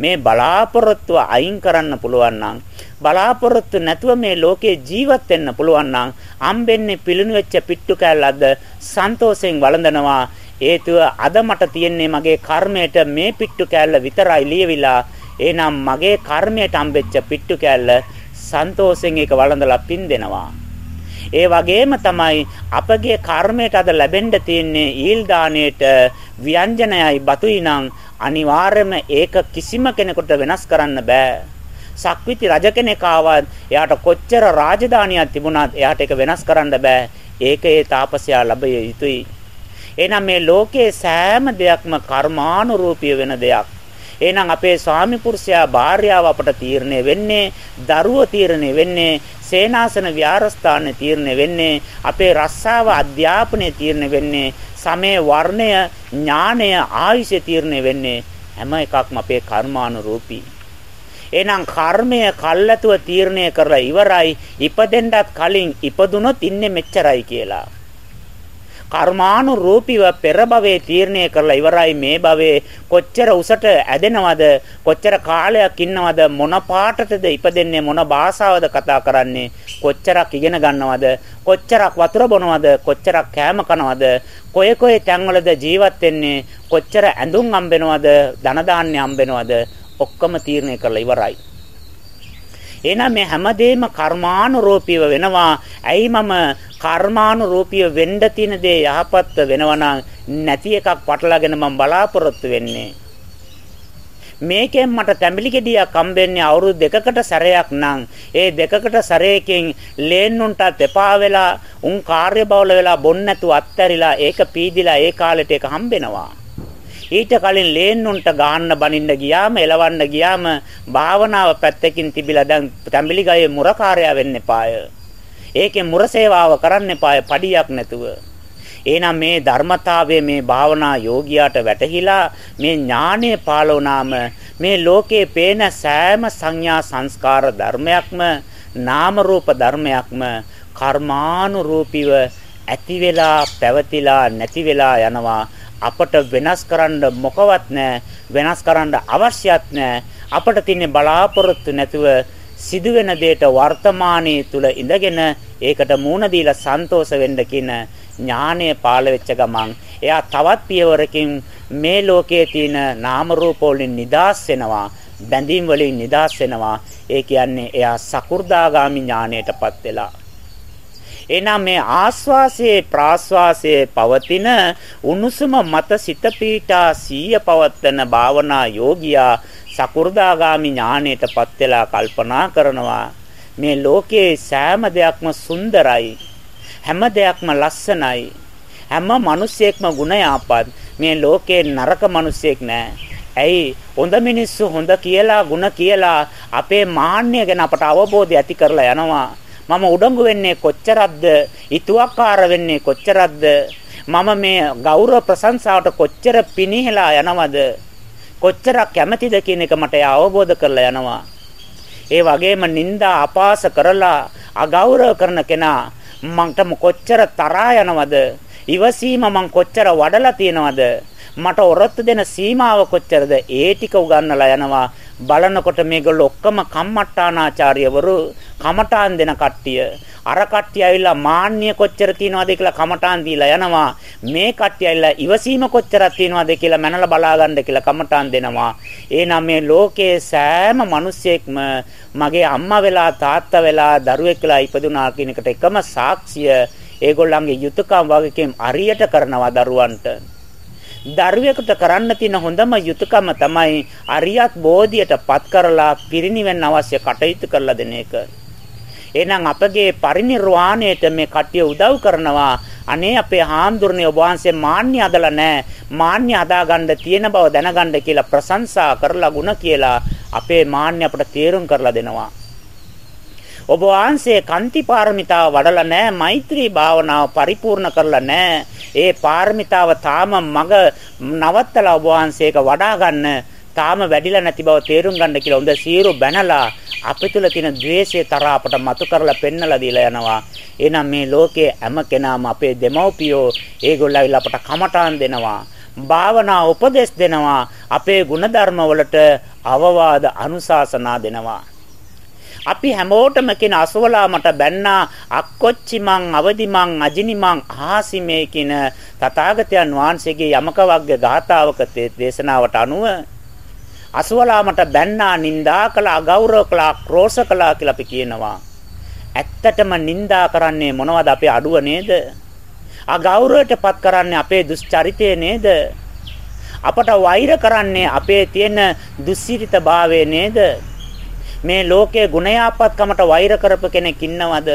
මේ බලාපොරොත්තුව අයින් කරන්න පුළුවන් නම් බලාපොරොත්තු නැතුව මේ ලෝකේ ජීවත් වෙන්න පුළුවන් නම් අම්බෙන්නේ පිළිණු වෙච්ච පිට්ටු කැල්ලක්ද සන්තෝෂෙන් වළඳනවා. හේතුව අද මට තියෙන්නේ මගේ කර්මයට මේ පිට්ටු කැල්ල විතරයි ලියවිලා. එහෙනම් මගේ කර්මයට අම්බෙච්ච පිට්ටු කැල්ල සන්තෝෂෙන් ඒක වළඳලා පින් දෙනවා. ඒ වගේම තමයි අපගේ කර්මයට අද ලැබෙන්න තියෙන්නේ ඊල් දාණයට ව්‍යංජනයයි බතුයි නම් අනිවාර්යයෙන්ම ඒක කිසිම කෙනෙකුට වෙනස් කරන්න බෑ. සක්විති රජ කෙනෙක් ආවත් එයාට කොච්චර රාජධානියක් තිබුණත් එයාට ඒක වෙනස් කරන්න බෑ. ඒක ඒ තාපසයා ලැබිය යුතුයි. එහෙනම් මේ ලෝකයේ සෑම දෙයක්ම කර්මානුරූපී වෙන දෙයක්. එහෙනම් අපේ ස්වාමි පුරුෂයා භාර්යාව අපට තීරණය වෙන්නේ, දරුවෝ තීරණය වෙන්නේ, සේනාසන විහාරස්ථාන තීරණය වෙන්නේ, අපේ රස්සාව අධ්‍යාපනය තීරණය වෙන්නේ, සමේ වර්ණය, ඥානය, ආයුෂ තීරණය වෙන්නේ හැම එකක්ම අපේ කර්මානුරූපී. එහෙනම් කර්මය කල්ැතුව තීරණය කරලා ඉවරයි ඉපදෙන්නත් කලින් ඉපදුනොත් ඉන්නේ මෙච්චරයි කියලා. කර්මානුරූපීව පෙර භවයේ තීරණය කරලා ඉවරයි මේ භවයේ. කොච්චර උසට ඇදෙනවද? කොච්චර කාලයක් ඉන්නවද? මොන පාටටද ඉපදෙන්නේ? මොන භාෂාවද කතා කරන්නේ? කොච්චරක් ඉගෙන ගන්නවද? කොච්චරක් වතුර බොනවද? කොච්චරක් කෑම කනවද? කොයි කොයි තැන්වලද ජීවත් වෙන්නේ? කොච්චර ඇඳුම් හම්බෙනවද ධන දාන්නේ හම්බෙනවද ඔක්කොම තීරණය කරලා ඉවරයි. එහෙනම් මේ හැමදේම කර්මානුරූපීව වෙනවා. ඇයි මම කර්මානුරූපීව වෙන්න තියෙන දේ යහපත් වෙනවා නැති එකක් පටලගෙන මම බලාපොරොත්තු වෙන්නේ. මේකෙන් මට තැඹිලි ගෙඩියක් හම්බෙන්නේ අවුරුදු දෙකකට සැරයක් නම් ඒ දෙකකට සැරයකින් ලේන්නුන්ටත් එපා වෙලා උන් කාර්යබහුල වෙලා බොන්න නැතුව අත්හැරිලා ඒක පීදිලා ඒ කාලෙට ඒක හම්බෙනවා ඊට කලින් ලේන්නුන්ට ගාන්න බනින්න ගියාම එලවන්න ගියාම භාවනාව පැත්තකින් තිබිලා දැන් තැඹිලි ගයේ මුරකාරයා වෙන්න එපාය. ඒකේ මුර සේවාව කරන්න එපාය පඩියක් නැතුව. එහෙනම් මේ ධර්මතාවයේ මේ භාවනා යෝගියාට වැටහිලා මේ ඥානය පාලවනාම මේ ලෝකේ පේන සෑම සංඥා සංස්කාර ධර්මයක්ම නාම රූප ධර්මයක්ම කර්මානුරූපීව ඇති වෙලා පැවතිලා නැති වෙලා යනවා අපට වෙනස් කරන්න මොකවත් නැහැ. වෙනස් කරන්න අවශ්‍යත් නැහැ. අපට තියෙන බලාපොරොත්තු නැතුව සිදුවෙන දෙයට වර්තමානයේ තුල ඉඳගෙන ඒකට මූණ දීලා සන්තෝෂ වෙන්න කියන ඥානය පාළ වෙච්ච ගමන් එයා තවත් පියවරකින් මේ ලෝකයේ තියෙන නාම රූප වලින් නිදාස් වෙනවා බැඳීම් වලින් නිදාස් වෙනවා ඒ කියන්නේ එයා සකු르දාගාමි ඥානයටපත් වෙලා එහෙනම් මේ ආස්වාසයේ ප්‍රාස්වාසයේ පවතින උණුසුම මත සිත පීඨා සීය පවත්තන භාවනා යෝගියා සකු르දාගාමි ඥාණයටපත් වෙලා කල්පනා කරනවා. මේ ලෝකයේ සෑම දෙයක්ම සුන්දරයි. හැම දෙයක්ම ලස්සනයි. හැම මිනිසෙක්ම ගුණයාපත් මේ ලෝකේ නරක මිනිසෙක් නැහැ ඇයි? හොඳ මිනිස්සු හොඳ කියලා ಗುಣ කියලා අපේ මාන්නය ගැන අපට අවබෝධය ඇති කරලා යනවා. මම උඩඟු වෙන්නේ කොච්චරක්ද ඊතුවක්කාර වෙන්නේ කොච්චරක්ද මම මේ ගෞරව ප්‍රශංසාවට කොච්චර පිනිහෙලා යනවද කොච්චරක් කැමැතිද කියන එක මට අවබෝධ කරලා යනවා. ඒ වගේම නිନ୍ଦා අපාස කරලා අගෞරව කරන කෙනා මන්ට කොච්චර තරහා යනවද? ඉවසීම මං කොච්චර වඩලා තියනවද? මට ඔරොත්තු දෙන සීමාව කොච්චරද? ඒ ටික උගන්වලා යනවා. බලනකොට මේගොල්ලෝ ඔක්කොම කම්මට්ටානාචාර්යවරු කමටාන් දෙන කට්ටිය. අර කට්ටිය ඇවිල්ලා මාන්නය කොච්චර තියනවද කියලා කමටාන් දීලා යනවා. මේ කට්ටිය ඇවිල්ලා ඉවසීම කොච්චරක් තියනවද කියලා මනලා බලාගන්න කියලා කමටාන් දෙනවා. එහෙනම් මේ ලෝකයේ සෑම මිනිසෙක්ම මගේ අම්මා වෙලා තාත්තා වෙලා දරුවෙක් වෙලා ඉපදුනා කියන එකට එකම සාක්ෂිය ඒගොල්ලන්ගේ යුතුයකම් වගකීම් අරියට කරනවා දරුවන්ට. දරුවෙකුට කරන්න තියෙන හොඳම යුතුයකම තමයි අරියත් බෝධියට පත් කරලා පිරිනිවෙන්න අවශ්‍ය කටයුතු කරලා දෙන එක. එහෙනම් අපගේ පරිණිරවාණයට මේ කට්ටිය උදව් කරනවා. අනේ අපේ හාමුදුරනේ ඔබ වහන්සේ මාන්නය හදලා නැහැ. මාන්නය හදාගන්න තියෙන බව දැනගන්න කියලා ප්‍රශංසා කරලා ಗುಣ කියලා අපේ මාන්නය අපට තේරුම් කරලා දෙනවා. ඔබ වහන්සේ කන්ති පාරමිතාව වඩලා නැහැ මෛත්‍රී භාවනාව පරිපූර්ණ කරලා නැහැ ඒ පාරමිතාව තාම මග නවත්තලා ඔබ වහන්සේක වඩා ගන්න තාම වැඩිලා නැති බව තේරුම් ගන්න කියලා හොඳ සීරු බැනලා අපි තුල තියෙන द्वේෂය තරහ අපට මතු කරලා පෙන්නලා දීලා යනවා. එහෙනම් මේ ලෝකයේ හැම කෙනාම අපේ දෙමව්පියෝ ඒගොල්ලෝ අපට කමටාන් දෙනවා. භාවනා උපදෙස් දෙනවා. අපේ ಗುಣධර්ම වලට අවවාද අනුශාසනා දෙනවා. අපි හැමෝටම කියන අසවලා මට බැන්නා අක්කොච්චි මං අවදි මං අජිනි මං ආසි මේ කියන තථාගතයන් වහන්සේගේ යමක වග්ග ගාථාවක දේශනාවට අනුව අසවලා මට බැන්නා නින්දා කළා අගෞරව කළා ක්‍රෝෂ කළා කියලා අපි කියනවා. ඇත්තටම නින්දා කරන්නේ මොනවද? අපේ අඩුව නේද? අගෞරවයටපත් කරන්නේ අපේ දුස්චරිතය නේද? අපට වෛර කරන්නේ අපේ තියෙන දුස්සිරිතභාවය නේද? මේ ලෝකයේ ගුණයාපත්කමට වෛර කරපු කෙනෙක් ඉන්නවද?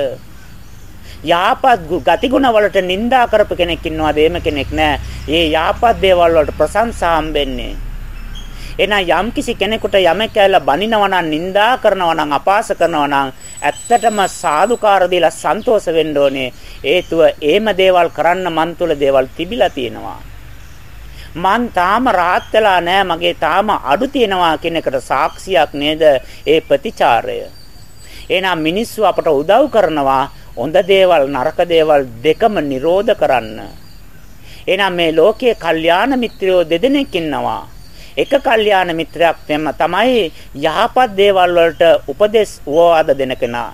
යාපත් ගතිගුණ වලට නිඳා කරපු කෙනෙක් ඉන්නවද? එහෙම කෙනෙක් නෑ. මේ යාපත් දේවල් වලට ප්‍රශංසා හම්බෙන්නේ. එහෙනම් යම්කිසි කෙනෙකුට යමක් කියලා බනිනවා නම් නිඳා කරනවා නම් අපාස කරනවා නම් ඇත්තටම සාදුකාර දීලා සන්තෝෂ වෙන්න ඕනේ. හේතුව එහෙම දේවල් කරන්න මන් තුළ දේවල් තිබිලා තියෙනවා. මං තාම rahat වෙලා නැහැ මගේ තාම අඩු තියෙනවා කියන එකට සාක්ෂියක් නේද ඒ ප්‍රතිචාරය. එහෙනම් මිනිස්සු අපට උදව් කරනවා හොඳ දේවල් නරක දේවල් දෙකම නිරෝධ කරන්න. එහෙනම් මේ ලෝකයේ කල්යාණ මිත්‍රයෝ දෙදෙනෙක් ඉන්නවා. එක කල්යාණ මිත්‍රයක් තමයි යහපත් දේවල් වලට උපදෙස් වවාද දෙන කෙනා.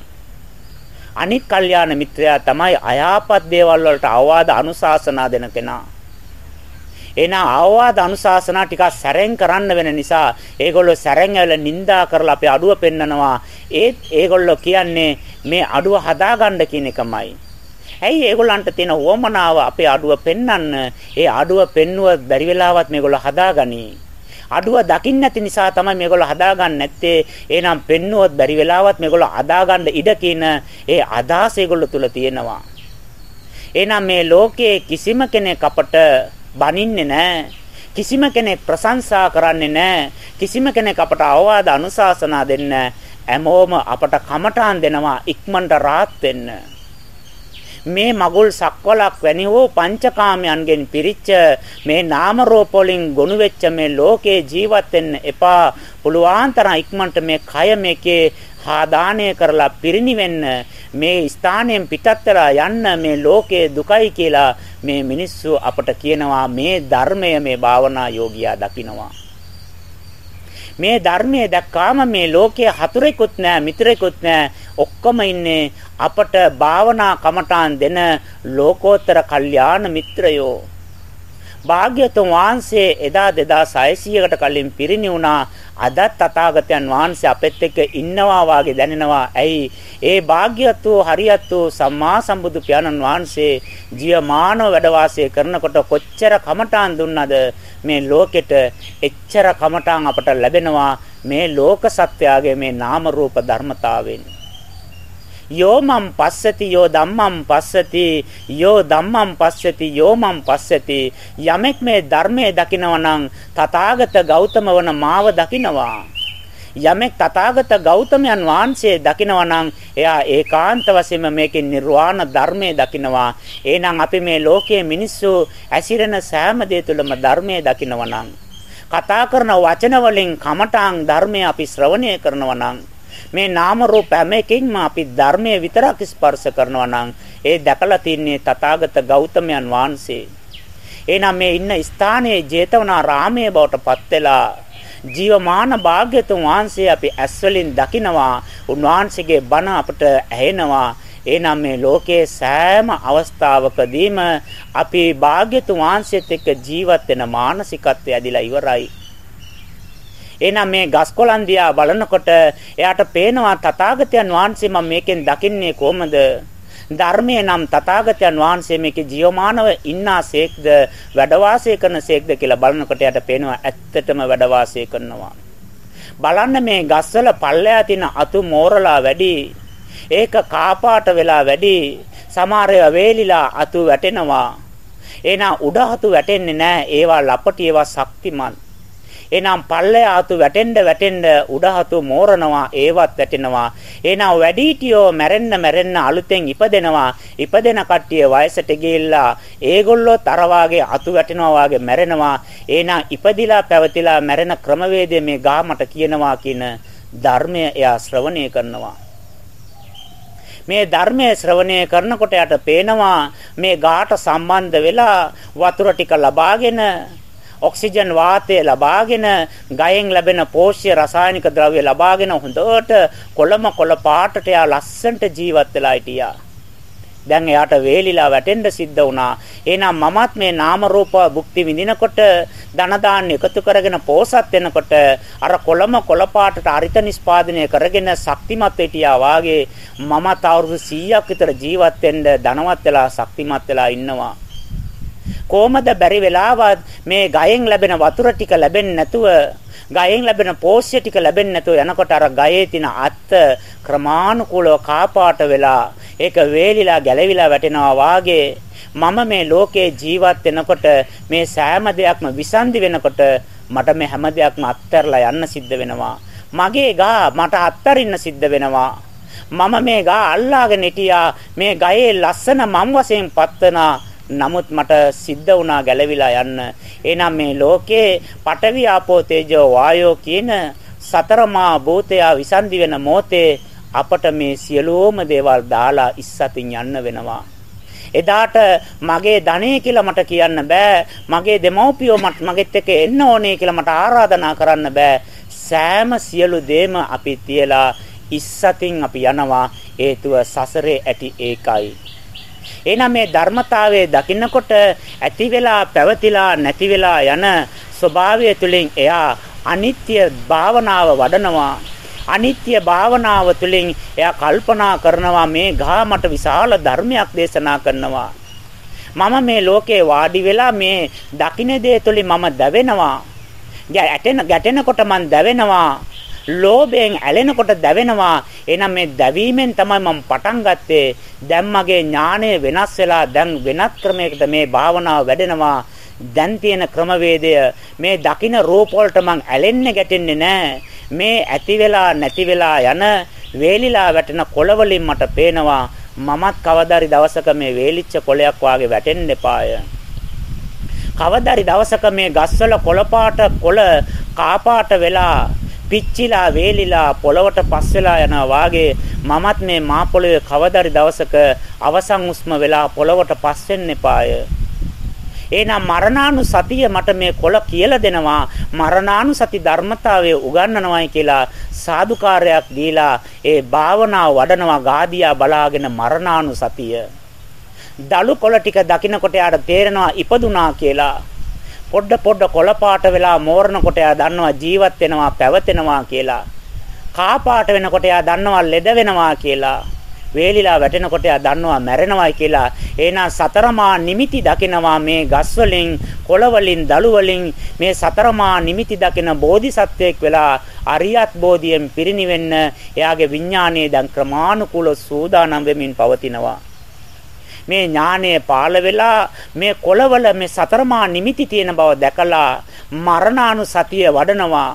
අනිත් කල්යාණ මිත්‍රයා තමයි අයහපත් දේවල් වලට අවවාද අනුශාසනා දෙන කෙනා. එහෙනම් ආවාද අනුශාසනා ටිකක් සැරෙන් කරන්න වෙන නිසා ඒගොල්ලෝ සැරෙන් ඇවිල්ලා නිඳා කරලා අපේ අඩුව පෙන්නනවා. ඒත් ඒගොල්ලෝ කියන්නේ මේ අඩුව හදාගන්න කියන එකමයි. ඇයි ඒගොල්ලන්ට තියෙන ඕමනාව අපේ අඩුව පෙන්වන්න? ඒ අඩුව පෙන්නුව බැරි වෙලාවත් මේගොල්ලෝ හදාගනි. අඩුව දකින්න නැති නිසා තමයි මේගොල්ලෝ හදාගන්න නැත්තේ. එහෙනම් පෙන්නුවොත් බැරි වෙලාවත් මේගොල්ලෝ හදාගන්න ඉඩ කියන ඒ අදහස ඒගොල්ලෝ තුල තියෙනවා. එහෙනම් මේ ලෝකයේ කිසිම කෙනෙක් අපට බනින්නේ නැහැ. කිසිම කෙනෙක් ප්‍රශංසා කරන්නේ නැහැ. කිසිම කෙනෙක් අපට අවවාද අනුශාසනා දෙන්නේ හැමෝම අපට කමටහන් දෙනවා ඉක්මනට rahat වෙන්න. මේ මගුල් සක්වලක් වැනි වූ පංචකාමයන්ගෙන් පිරිච්ච මේ නාම රූප වලින් ගොනු වෙච්ච මේ ලෝකේ ජීවත් වෙන්න එපා පුළුවන් තරම් ඉක්මනට මේ කය මේකේ ආදානය කරලා පිරිනිවෙන්න මේ ස්ථානයෙන් පිටත් යන්න මේ ලෝකයේ දුකයි කියලා මේ මිනිස්සු අපට කියනවා මේ ධර්මය මේ භාවනා යෝගියා දකිනවා. මේ ධර්මයේ දැක්කාම මේ ලෝකයේ හතුරෙකුත් නැහැ මිත්‍රෙකුත් නැහැ ඔක්කොම ඉන්නේ අපට භාවනා කමඨාන් දෙන ලෝකෝත්තර කල්යාණ මිත්‍රයෝ. භාග්‍යතුන් වහන්සේ එදා 2600කට කලින් පිරිණිවුණා අදත් තථාගතයන් වහන්සේ අපෙත් එක්ක ඉන්නවා වාගේ දැනෙනවා. ඇයි? ඒ භාග්‍යවත් වූ හරියත් වූ සම්මා සම්බුදු පියාණන් වහන්සේ ජීවමානව වැඩ වාසය කරනකොට කොච්චර කමඨාන් දුන්නද මේ ලෝකෙට එච්චර කමඨාන් අපට ලැබෙනවා මේ ලෝක සත්‍යයේ මේ නාම රූප ධර්මතාවෙන්. යෝ මම් පස්සති යෝ ධම්මම් පස්සති යෝ ධම්මම් පස්සති යෝ මම් පස්සති. යමෙක් මේ ධර්මයේ දකිනවා නම් තථාගත ගෞතම වන මාව දකිනවා. යමෙක් තථාගත ගෞතමයන් වහන්සේ දකිනවා නම් එයා ඒකාන්ත වශයෙන්ම මේකේ නිර්වාණ ධර්මයේ දකිනවා. එහෙනම් අපි මේ ලෝකයේ මිනිස්සු ඇසිරෙන සෑම දේ තුළම ධර්මයේ දකිනවා නම් කතා කරන වචන වලින් කමඨාන් ධර්මය අපි ශ්‍රවණය කරනවා නම් මේ නාම රූප හැම එකකින්ම අපි ධර්මයේ විතරක් ස්පර්ශ කරනවා නම් ඒ දැකලා තින්නේ තථාගත ගෞතමයන් වහන්සේ. එහෙනම් මේ ඉන්න ස්ථානයේ ජේතවනාරාමයේ බවට පත් වෙලා ජීවමාන භාග්‍යතුන් වහන්සේ අපි ඇස් වලින් දකිනවා උන්වහන්සේගේ බණ අපට ඇහෙනවා එනම් මේ ලෝකයේ සෑම අවස්ථාවකදීම අපි භාග්‍යතුන් වහන්සේත් එක්ක ජීවත් වෙන මානසිකත්වය ඇදිලා ඉවරයි එහෙනම් මේ ගස් කොළන් දිහා බලනකොට එයාට පේනවා තථාගතයන් වහන්සේ මම මේකෙන් දකින්නේ කොහමද? ධර්මයේ නම් තථාගතයන් වහන්සේ මේකේ ජීවමානව ඉන්නාසේක්ද වැඩ වාසය කරනසේක්ද කියලා බලනකොට එයාට පේනවා ඇත්තටම වැඩ වාසය කරනවා. බලන්න මේ ගස්වල පල්ලෙහා තියෙන අතු මෝරලා වැඩි. ඒක කාපාට වෙලා වැඩි. සමහර ඒවා වේලිලා අතු වැටෙනවා. එහෙනම් උඩ අතු වැටෙන්නේ නැහැ. ඒවා ලපටි ඒවා ශක්තිමත්. එහෙනම් පල්ලේ ආතු වැටෙන්න වැටෙන්න උඩහතු මෝරනවා ඒවත් වැටෙනවා. එහෙනම් වැඩිහිටියෝ මැරෙන්න මැරෙන්න අලුතෙන් ඉපදෙනවා. ඉපදෙන කට්ටිය වයසට ගිහිල්ලා ඒගොල්ලොත් අර වාගේ අතු වැටෙනවා වාගේ මැරෙනවා. එහෙනම් ඉපදිලා පැවතිලා මැරෙන ක්‍රමවේදය මේ ගාමට කියනවා කියන ධර්මය එයා ශ්‍රවණය කරනවා. මේ ධර්මයේ ශ්‍රවණය කරනකොට යට පේනවා මේ ගාට සම්බන්ධ වෙලා වතුර ටික ලබාගෙන ඔක්සිජන් වාතය ලබාගෙන ගයෙන් ලැබෙන පෝෂ්‍ය රසායනික ද්‍රව්‍ය ලබාගෙන හොඳට කොළම කොළ පාටට යා ලස්සන්ට ජීවත් වෙලා හිටියා. දැන් එයාට වේලිලා වැටෙන්න සිද්ධ වුණා. එහෙනම් මමත් මේ නාම රූප භුක්ති විඳිනකොට ධන දාන්න එකතු කරගෙන පෝසත් වෙනකොට අර කොළම කොළ පාටට අරිත නිස්පාදනය කරගෙන ශක්තිමත් වෙටියා වාගේ මමත් අවුරුදු 100ක් විතර ජීවත් වෙන්න ධනවත් වෙලා ශක්තිමත් වෙලා ඉන්නවා. කොහමද බැරි වෙලාවත් මේ ගයෙන් ලැබෙන වතුර ටික ලැබෙන්නේ නැතුව ගයෙන් ලැබෙන පෝෂ්‍ය ටික ලැබෙන්නේ නැතුව යනකොට අර ගයේ තියෙන අත්ත ක්‍රමානුකූලව කාපාට වෙලා ඒක වේලිලා ගැලවිලා වැටෙනවා වාගේ මම මේ ලෝකේ ජීවත් වෙනකොට මේ සෑම දෙයක්ම විසන්දි වෙනකොට මට මේ හැම දෙයක්ම අත්හැරලා යන්න සිද්ධ වෙනවා. මගේ ගා මට අත්තරින්න සිද්ධ වෙනවා. මම මේ ගා අල්ලාගෙන හිටියා මේ ගයේ ලස්සන මම් වශයෙන් පත්වනා නමුත් මට සිද්ධ වුණා ගැලවිලා යන්න. එහෙනම් මේ ලෝකේ පඨවි ආපෝ තේජෝ වායෝ කියන සතරමා භූතයා විසන්දි වෙන මොහොතේ අපට මේ සියලුම දේවල් දාලා ඉස්සතින් යන්න වෙනවා. එදාට මගේ ධනෙ කියලා මට කියන්න බෑ. මගේ දෙමව්පියෝ මගෙත් එක්ක එන්න ඕනේ කියලා මට ආරාධනා කරන්න බෑ. සෑම සියලු දේම අපි තියලා ඉස්සතින් අපි යනවා. හේතුව සසරේ ඇති ඒකයි. එහෙනම් මේ ධර්මතාවයේ දකින්නකොට ඇති වෙලා පැවතිලා නැති වෙලා යන ස්වභාවය තුළින් එයා අනිත්‍ය භාවනාව වඩනවා. අනිත්‍ය භාවනාව තුළින් එයා කල්පනා කරනවා මේ ගහ මට විශාල ධර්මයක් දේශනා කරනවා. මම මේ ලෝකේ වාඩි වෙලා මේ දකින්න දේ තුළින් මම දැවෙනවා. ගැටෙන ගැටෙනකොට මම දැවෙනවා. ලෝභයෙන් ඇලෙනකොට දැවෙනවා. එහෙනම් මේ දැවීමෙන් තමයි මම පටන් ගත්තේ. දැන් මගේ ඥානය වෙනස් වෙලා දැන් වෙනත් ක්‍රමයකට මේ භාවනාව වැඩෙනවා. දැන් තියෙන ක්‍රමවේදය මේ දකින්න රූප වලට මං ඇලෙන්නේ ගැටෙන්නේ නැහැ. මේ ඇති වෙලා නැති වෙලා යන වේලිලා වැටෙන කොළවලින් මට පේනවා මමත් කවදාරි දවසක මේ වේලිච්ච කොළයක් වාගේ වැටෙන්න එපාය. කවදාරි දවසක මේ ගස්වල කොළපාට කොළ කාපාට වෙලා පිච්චිලා වේලිලා පොළවට පස් වෙලා යනවා වාගේ මමත් මේ මා පොළවේ කවදාරි දවසක අවසන් උස්ම වෙලා පොළවට පස් වෙන්න එපාය. එහෙනම් මරණානුසතිය මට මේ කොළ කියලා දෙනවා. මරණානුසති ධර්මතාවය උගන්වනවායි කියලා සාදුකාරයක් දීලා ඒ භාවනාව වඩනවා ගාදියා බලාගෙන මරණානුසතිය. දලු කොළ ටික දකින්නකොට යාට තේරෙනවා ඉපදුනා කියලා. පොඩ පොඩ කොළ පාට වෙලා මෝරනකොට යා දන්නවා ජීවත් වෙනවා පැවතෙනවා කියලා කා පාට වෙනකොට යා දන්නවා ලෙඩ වෙනවා කියලා වේලිලා වැටෙනකොට එයා දන්නවා මැරෙනවයි කියලා. එහෙනම් සතරමා නිමිති දකිනවා මේ ගස් වලින්, කොළ වලින්, දළු වලින් මේ සතරමා නිමිති දකින බෝධිසත්වයෙක් වෙලා අරියත් බෝධියෙන් පිරිනිවෙන්න එයාගේ විඥානයේ දැන් ක්‍රමානුකූල සූදානම් වෙමින් පවතිනවා. මේ ඥානය පාළ වෙලා මේ කොළවල මේ සතරමා නිමිති තියෙන බව දැකලා මරණානුසතිය වඩනවා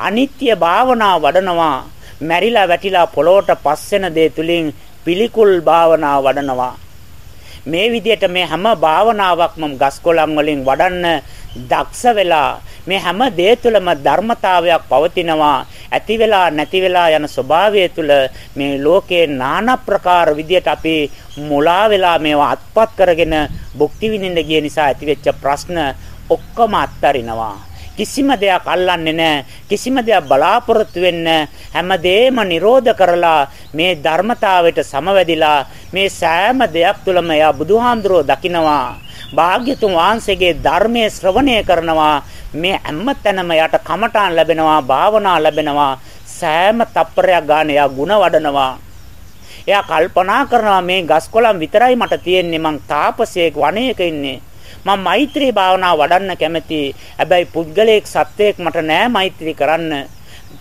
අනිත්‍ය භාවනා වඩනවා මැරිලා වැටිලා පොළොවට පස් වෙන දේ තුලින් පිළිකුල් භාවනා වඩනවා. මේ විදිහට මේ හැම භාවනාවක්ම ගස්කොලන් වලින් වඩන්න දක්ෂ වෙලා මේ හැම දේ තුළම ධර්මතාවයක් පවතිනවා ඇති වෙලා නැති වෙලා යන ස්වභාවය තුළ මේ ලෝකේ নানা ප්‍රකාර විදියට අපි මුලා වෙලා මේවා අත්පත් කරගෙන භුක්ති විඳින්න ගිය නිසා ඇතිවෙච්ච ප්‍රශ්න ඔක්කොම අත්හරිනවා කිසිම දෙයක් අල්ලන්නේ නැහැ. කිසිම දෙයක් බලාපොරොත්තු වෙන්නේ හැමදේම නිරෝධ කරලා මේ ධර්මතාවයට සමවැදිලා මේ සෑම දෙයක් තුළම යා බුදුහාඳුරෝ දකිනවා. භාග්‍යතුන් වහන්සේගේ ධර්මයේ ශ්‍රවණය කරනවා. මේ හැමතැනම යට කමඨාන් ලැබෙනවා, භාවනා ලැබෙනවා. සෑම තප්පරයක් ගන්න යා ಗುಣ වඩනවා. එයා කල්පනා කරනවා මේ ගස්කොළන් විතරයි මට තියෙන්නේ මං තාපසයෙක් වනයේක ඉන්නේ මම මෛත්‍රී භාවනාව වඩන්න කැමතියි. හැබැයි පුද්ගලයෙක් සත්වයක් මට නෑ මෛත්‍රී කරන්න.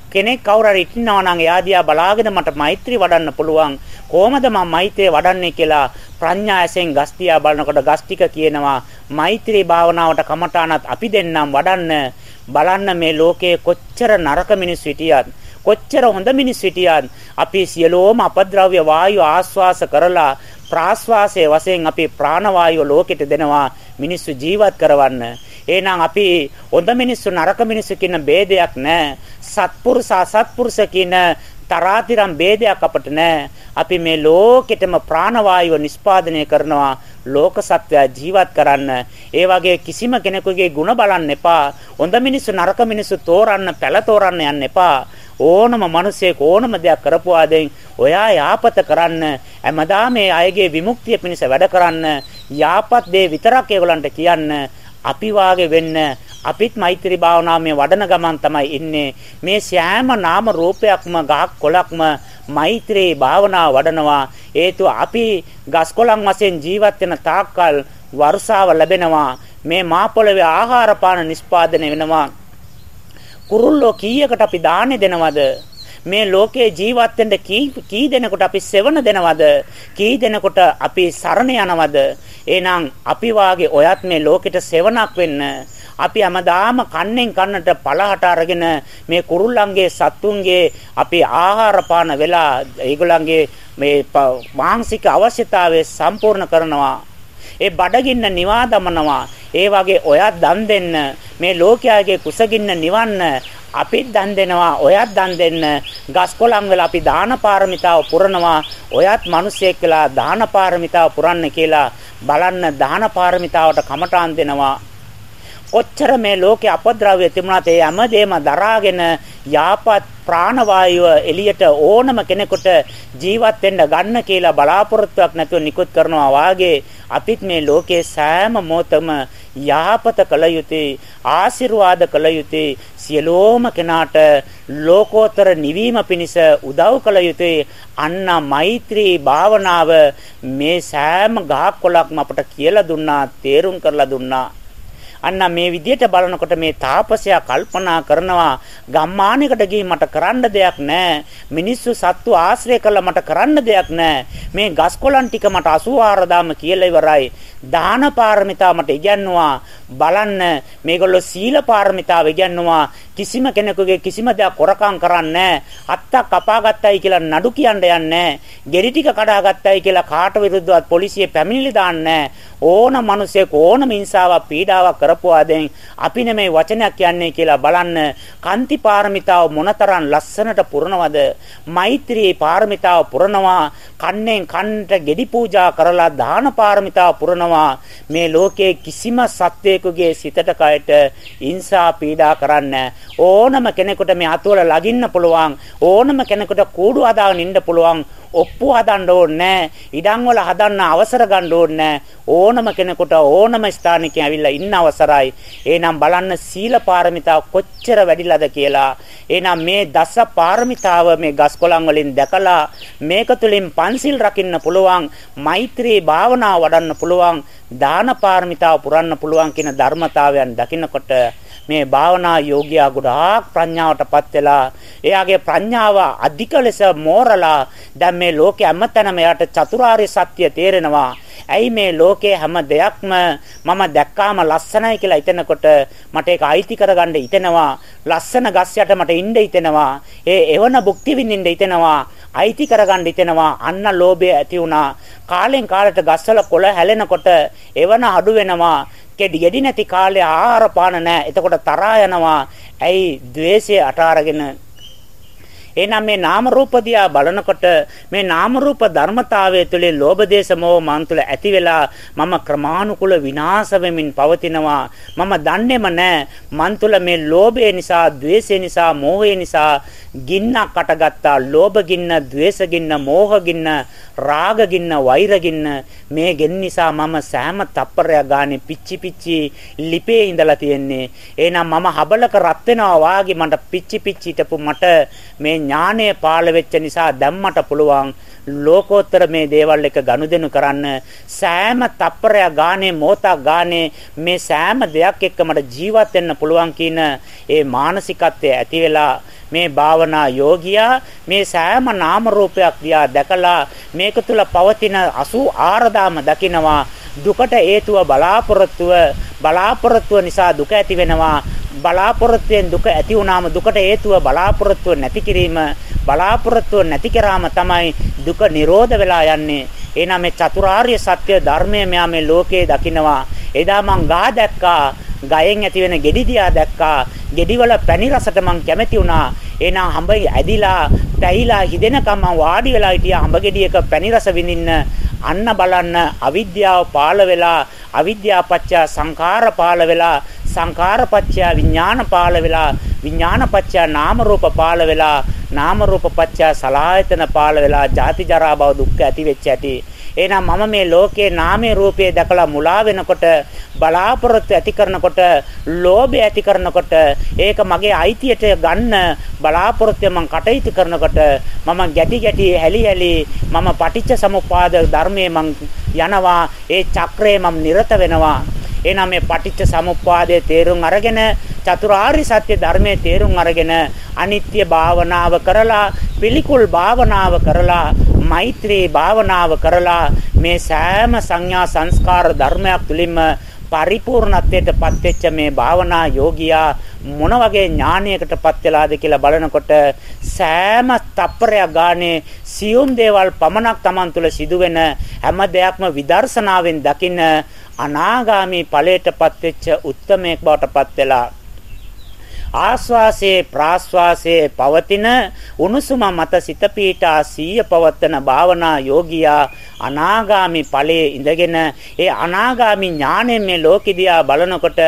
කෙනෙක් කවුරු හරි ඉන්නවා නම් එයාදියා බලාගෙන මට මෛත්‍රී වඩන්න පුළුවන්. කොහොමද මම මෛත්‍රිය වඩන්නේ කියලා ප්‍රඥා ඇසෙන් ගස්තියා බලනකොට ගස්තික කියනවා මෛත්‍රී භාවනාවට කමඨානත් අපි දෙන්නම් වඩන්න බලන්න මේ ලෝකයේ කොච්චර නරක මිනිස්සු හිටියත් කොච්චර හොඳ මිනිස්සු හිටියත් අපි සියලෝම අපද්‍රව්‍ය වායු ආස්වාස කරලා ප්‍රාශ්වාසයේ වශයෙන් අපි ප්‍රාණවායුව ලෝකෙට දෙනවා මිනිස්සු ජීවත් කරවන්න. එහෙනම් අපි හොඳ මිනිස්සු නරක මිනිස්සු කියන ભેදයක් නැහැ. සත්පුරුෂ අසත්පුරුෂ කියන තරාතිරම් ભેදයක් අපට නැහැ. අපි මේ ලෝකෙටම ප්‍රාණවායුව නිෂ්පාදනය කරනවා ලෝක සත්වයා ජීවත් කරන්න. ඒ වගේ කිසිම කෙනෙකුගේ ಗುಣ බලන්න එපා. හොඳ මිනිස්සු නරක මිනිස්සු තෝරන්න, පැල තෝරන්න යන්න එපා. ඕනම මිනිසෙක් ඕනම දෙයක් කරපුවාදෙන් ඔයා යාපත කරන්න හැමදාම මේ අයගේ විමුක්තිය පිණිස වැඩ කරන්න යාපත් දේ විතරක් ඒගොල්ලන්ට කියන්න අපි වාගේ වෙන්න අපිත් මෛත්‍රී භාවනාවේ වඩන ගමන් තමයි ඉන්නේ මේ සෑම නාම රූපයක්ම ගහක් කොලක්ම මෛත්‍රී භාවනාව වඩනවා හේතුව අපි ගස් කොළන් වශයෙන් ජීවත් වෙන තාක්කල් වර්ෂාව ලැබෙනවා මේ මා පොළවේ ආහාර පාන නිෂ්පාදනය වෙනවා කුරුල්ලෝ කීයකට අපි දාන්නේ දෙනවද? මේ ලෝකේ ජීවත් වෙන්න කී කී දෙනෙකුට අපි සෙවණ දෙනවද? කී දෙනෙකුට අපි සරණ යනවද? එහෙනම් අපි වාගේ ඔයත් මේ ලෝකෙට සෙවණක් වෙන්න අපි හැමදාම කන්නෙන් කන්නට පළහට අරගෙන මේ කුරුල්ලන්ගේ සත්තුන්ගේ අපි ආහාර පාන වෙලා ඒගොල්ලන්ගේ මේ මානසික අවශ්‍යතාවය සම්පූර්ණ කරනවා ඒ බඩගින්න නිවා දමනවා. ඒ වගේ ඔයත් දන් දෙන්න. මේ ලෝකයාගේ කුසගින්න නිවන්න අපිත් දන් දෙනවා ඔයත් දන් දෙන්න ගස් කොළන් වල අපි දාන පාරමිතාව පුරනවා ඔයත් මිනිසෙක් වෙලා දාන පාරමිතාව පුරන්න කියලා බලන්න දාන පාරමිතාවට කමටාන් දෙනවා කොච්චර මේ ලෝකේ අපද්‍රව්‍ය තිබුණාත් ඒ හැමදේම දරාගෙන යාපත් ප්‍රාණවායුව එළියට ඕනම කෙනෙකුට ජීවත් වෙන්න ගන්න කියලා බලාපොරොත්තුවක් නැතුව නිකුත් කරනවා වාගේ අපිත් මේ ලෝකේ සෑම මොහොතම යහපත කළ යුතුයි ආශිර්වාද කළ යුතුයි සියලෝම කෙනාට ලෝකෝත්තර නිවීම පිණිස උදව් කළ යුතුයි. අන්න මෛත්‍රී භාවනාව මේ සෑම ගහක් කොලක්ම අපට කියලා දුන්නා තේරුම් කරලා දුන්නා. අන්න මේ විදිහට බලනකොට මේ තාපසයා කල්පනා කරනවා ගම්මානයකට ගිහින් මට කරන්න දෙයක් නැහැ. මිනිස්සු සත්තු ආශ්‍රය කළා මට කරන්න දෙයක් නැහැ. මේ ගස් කොළන් ටික මට 84000ම කියලා ඉවරයි. දාන පාරමිතා මට ඉගන්නවා. බලන්න මේගොල්ලෝ සීල පාරමිතාව ඉගන්නවා. කිසිම කෙනෙකුගේ කිසිම දෙයක් කොරකම් කරන්නේ අත්තක් කපාගත්තයි කියලා නඩු කියන්න යන්නේ ගෙරි ටික කඩාගත්තයි කියලා කාට විරුද්ධවත් පොලිසිය පැමිණිලි දාන්නේ ඕන මිනිසෙක් ඕනම හිංසාවක් පීඩාවක් කරපුවා දැන්. අපි නෙමේ වචනයක් කියන්නේ කියලා බලන්න. කාන්ති පාරමිතාව මොනතරම් ලස්සනට පුරනවද? මෛත්‍රී පාරමිතාව පුරනවා. කන්නෙන් කන්ට ගෙඩි පූජා කරලා දාන පාරමිතාව පුරනවා. මේ ලෝකයේ කිසිම සත්වයකගේ සිතට කයට හිංසා පීඩා කරන්නේ. ඕනම කෙනෙකුට මේ අතවල ලගින්න පුළුවන්. ඕනම කෙනෙකුට කූඩු හදාගෙන ඉන්න පුළුවන්. ඔප්පු හදන්න ඕනේ ඉඩම් වල හදන්න අවසර ගන්න ඕනේ ඕනම කෙනෙකුට ඕනම ස්ථානයක ඇවිල්ලා ඉන්න අවසරයි. එහෙනම් බලන්න සීල පාරමිතාව කොච්චර වැඩිලාද කියලා. එහෙනම් මේ දස පාරමිතාව මේ ගස්කොළන් වලින් දැකලා මේක තුලින් පන්සිල් රකින්න පුළුවන් මෛත්‍රී භාවනාව වඩන්න පුළුවන් දාන පාරමිතාව පුරන්න පුළුවන් කියන ධර්මතාවයන් දකිනකොට මේ භාවනා යෝගියා ගොඩාක් ප්‍රඥාවටපත් වෙලා එයාගේ ප්‍රඥාව අධික ලෙස මෝරලා දැන් මේ ලෝකේ හැමතැනම එයාට චතුරාර්ය සත්‍ය තේරෙනවා. ඇයි මේ ලෝකේ හැම දෙයක්ම මම දැක්කාම ලස්සනයි කියලා හිතනකොට මට ඒක අයිති කරගන්න හිතෙනවා. ලස්සන ගස් යට මට ඉන්න හිතෙනවා. ඒ එවන භුක්ති විඳින්න හිතෙනවා. අයිති කරගන්න හිතෙනවා. අන්න ලෝභය ඇති වුණා. කාලෙන් කාලට ගස්වල කොළ හැලෙනකොට එවන අඩු වෙනවා. කෙඩි ගෙඩි නැති කාලේ ආහාර පාන නැහැ. එතකොට තරහා යනවා. ඇයි द्वේෂය අට අරගෙන එහෙනම් මේ නාම රූප දිහා බලනකොට මේ නාම රූප ධර්මතාවය තුළින් ලෝභ දේශ මොහ මන් තුළ ඇති වෙලා මම ක්‍රමානුකූල විනාශ වෙමින් පවතිනවා මම දන්නේම නැහැ මන් තුළ මේ ලෝභය නිසා ద్వේෂය නිසා මෝහය නිසා ගින්නක් අටගත්තා ලෝභ ගින්න ద్వේෂ ගින්න මෝහ ගින්න රාග ගින්න වෛර ගින්න මේ ගෙන් නිසා මම සෑම තප්පරයක් ගානේ පිච්චි පිච්චි ලිපේ ඉඳලා තියෙන්නේ. එහෙනම් මම හබලක රත් වෙනවා වාගේ මට පිච්චි පිච්චි හිටපු මට මේ ඥානය පාළ වෙච්ච නිසා දැම්මට පුළුවන් ලෝකෝත්තර මේ දේවල් එක ගනුදෙනු කරන්න සෑම තප්පරයක් ගානේ මොහොතක් ගානේ මේ සෑම දෙයක් එක්ක මට ජීවත් වෙන්න පුළුවන් කියන ඒ මානසිකත්වය ඇති වෙලා මේ භාවනා යෝගියා මේ සෑම නාම රූපයක් දිහා දැකලා මේක තුල පවතින 84000ම දකිනවා. දුකට හේතුව බලාපොරොත්තුව බලාපොරොත්තුව නිසා දුක ඇති වෙනවා. බලාපොරොත්තුෙන් දුක ඇති වුනාම දුකට හේතුව බලාපොරොත්තුව නැති කිරීම බලාපොරොත්තුව නැති කරාම තමයි දුක නිරෝධ වෙලා යන්නේ. එහෙනම් මේ චතුරාර්ය සත්‍ය ධර්මය මෙයා මේ ලෝකේ දකිනවා. එදා මං ගා දැක්කා. ගයෙන් ඇති වෙන ගෙඩි දිහා දැක්කා. ගෙඩිවල පැණි රසට මං කැමති වුණා. එහෙනම් හඹ ඇදිලා පැහිලා හිදෙනකම් මං වාඩි වෙලා හිටියා හඹ ගෙඩියක පැණි රස විඳින්න. අන්න බලන්න අවිද්‍යාව පාළ වෙලා අවිද්‍යාපච්චය සංඛාර පාළ වෙලා සංඛාරපච්චය විඥාන පාළ වෙලා විඥානපච්චය නාම රූප පාළ වෙලා නාම රූප පච්චය සලායතන පාළ වෙලා ජාති ජරා භව දුක්ඛ ඇති වෙච්ච ඇති. එහෙනම් මම මේ ලෝකේ නාමයේ රූපයේ දැකලා මුලා වෙනකොට බලාපොරොත්තු ඇති කරනකොට ලෝභය ඇති කරනකොට ඒක මගේ අයිතියට ගන්න බලාපොරොත්තු මම කටයුතු කරනකොට මම ගැටි ගැටි හැලි හැලි මම පටිච්ච සමුප්පාද ධර්මයේ මම යනවා ඒ චක්‍රේ මම නිරත වෙනවා. එහෙනම් මේ පටිච්ච සමුප්පාදයේ තේරුම් අරගෙන චතුරාර්ය සත්‍ය ධර්මයේ තේරුම් අරගෙන අනිත්‍ය භාවනාව කරලා පිළිකුල් භාවනාව කරලා මෛත්‍රී භාවනාව කරලා මේ සෑම සංඥා සංස්කාර ධර්මයක් තුලින්ම පරිපූර්ණත්වයටපත් වෙච්ච මේ භාවනා යෝගියා මොන වගේ ඥානයකටපත් වෙලාද කියලා බලනකොට සෑම තප්පරයක් ගානේ සියුම් දේවල් පමණක් Taman තුල සිදුවෙන හැම දෙයක්ම විදර්ශනාවෙන් දකින්න අනාගාමී ඵලයටපත් වෙච්ච උත්මයෙක් බවට පත් වෙලා ආස්වාසේ ප්‍රාස්වාසේ පවතින උණුසුම මත සිත පීඨා සීය පවත්තන භාවනා යෝගියා අනාගාමි ඵලයේ ඉඳගෙන ඒ අනාගාමි ඥාණයෙන් මේ ලෝකෙ දිහා බලනකොට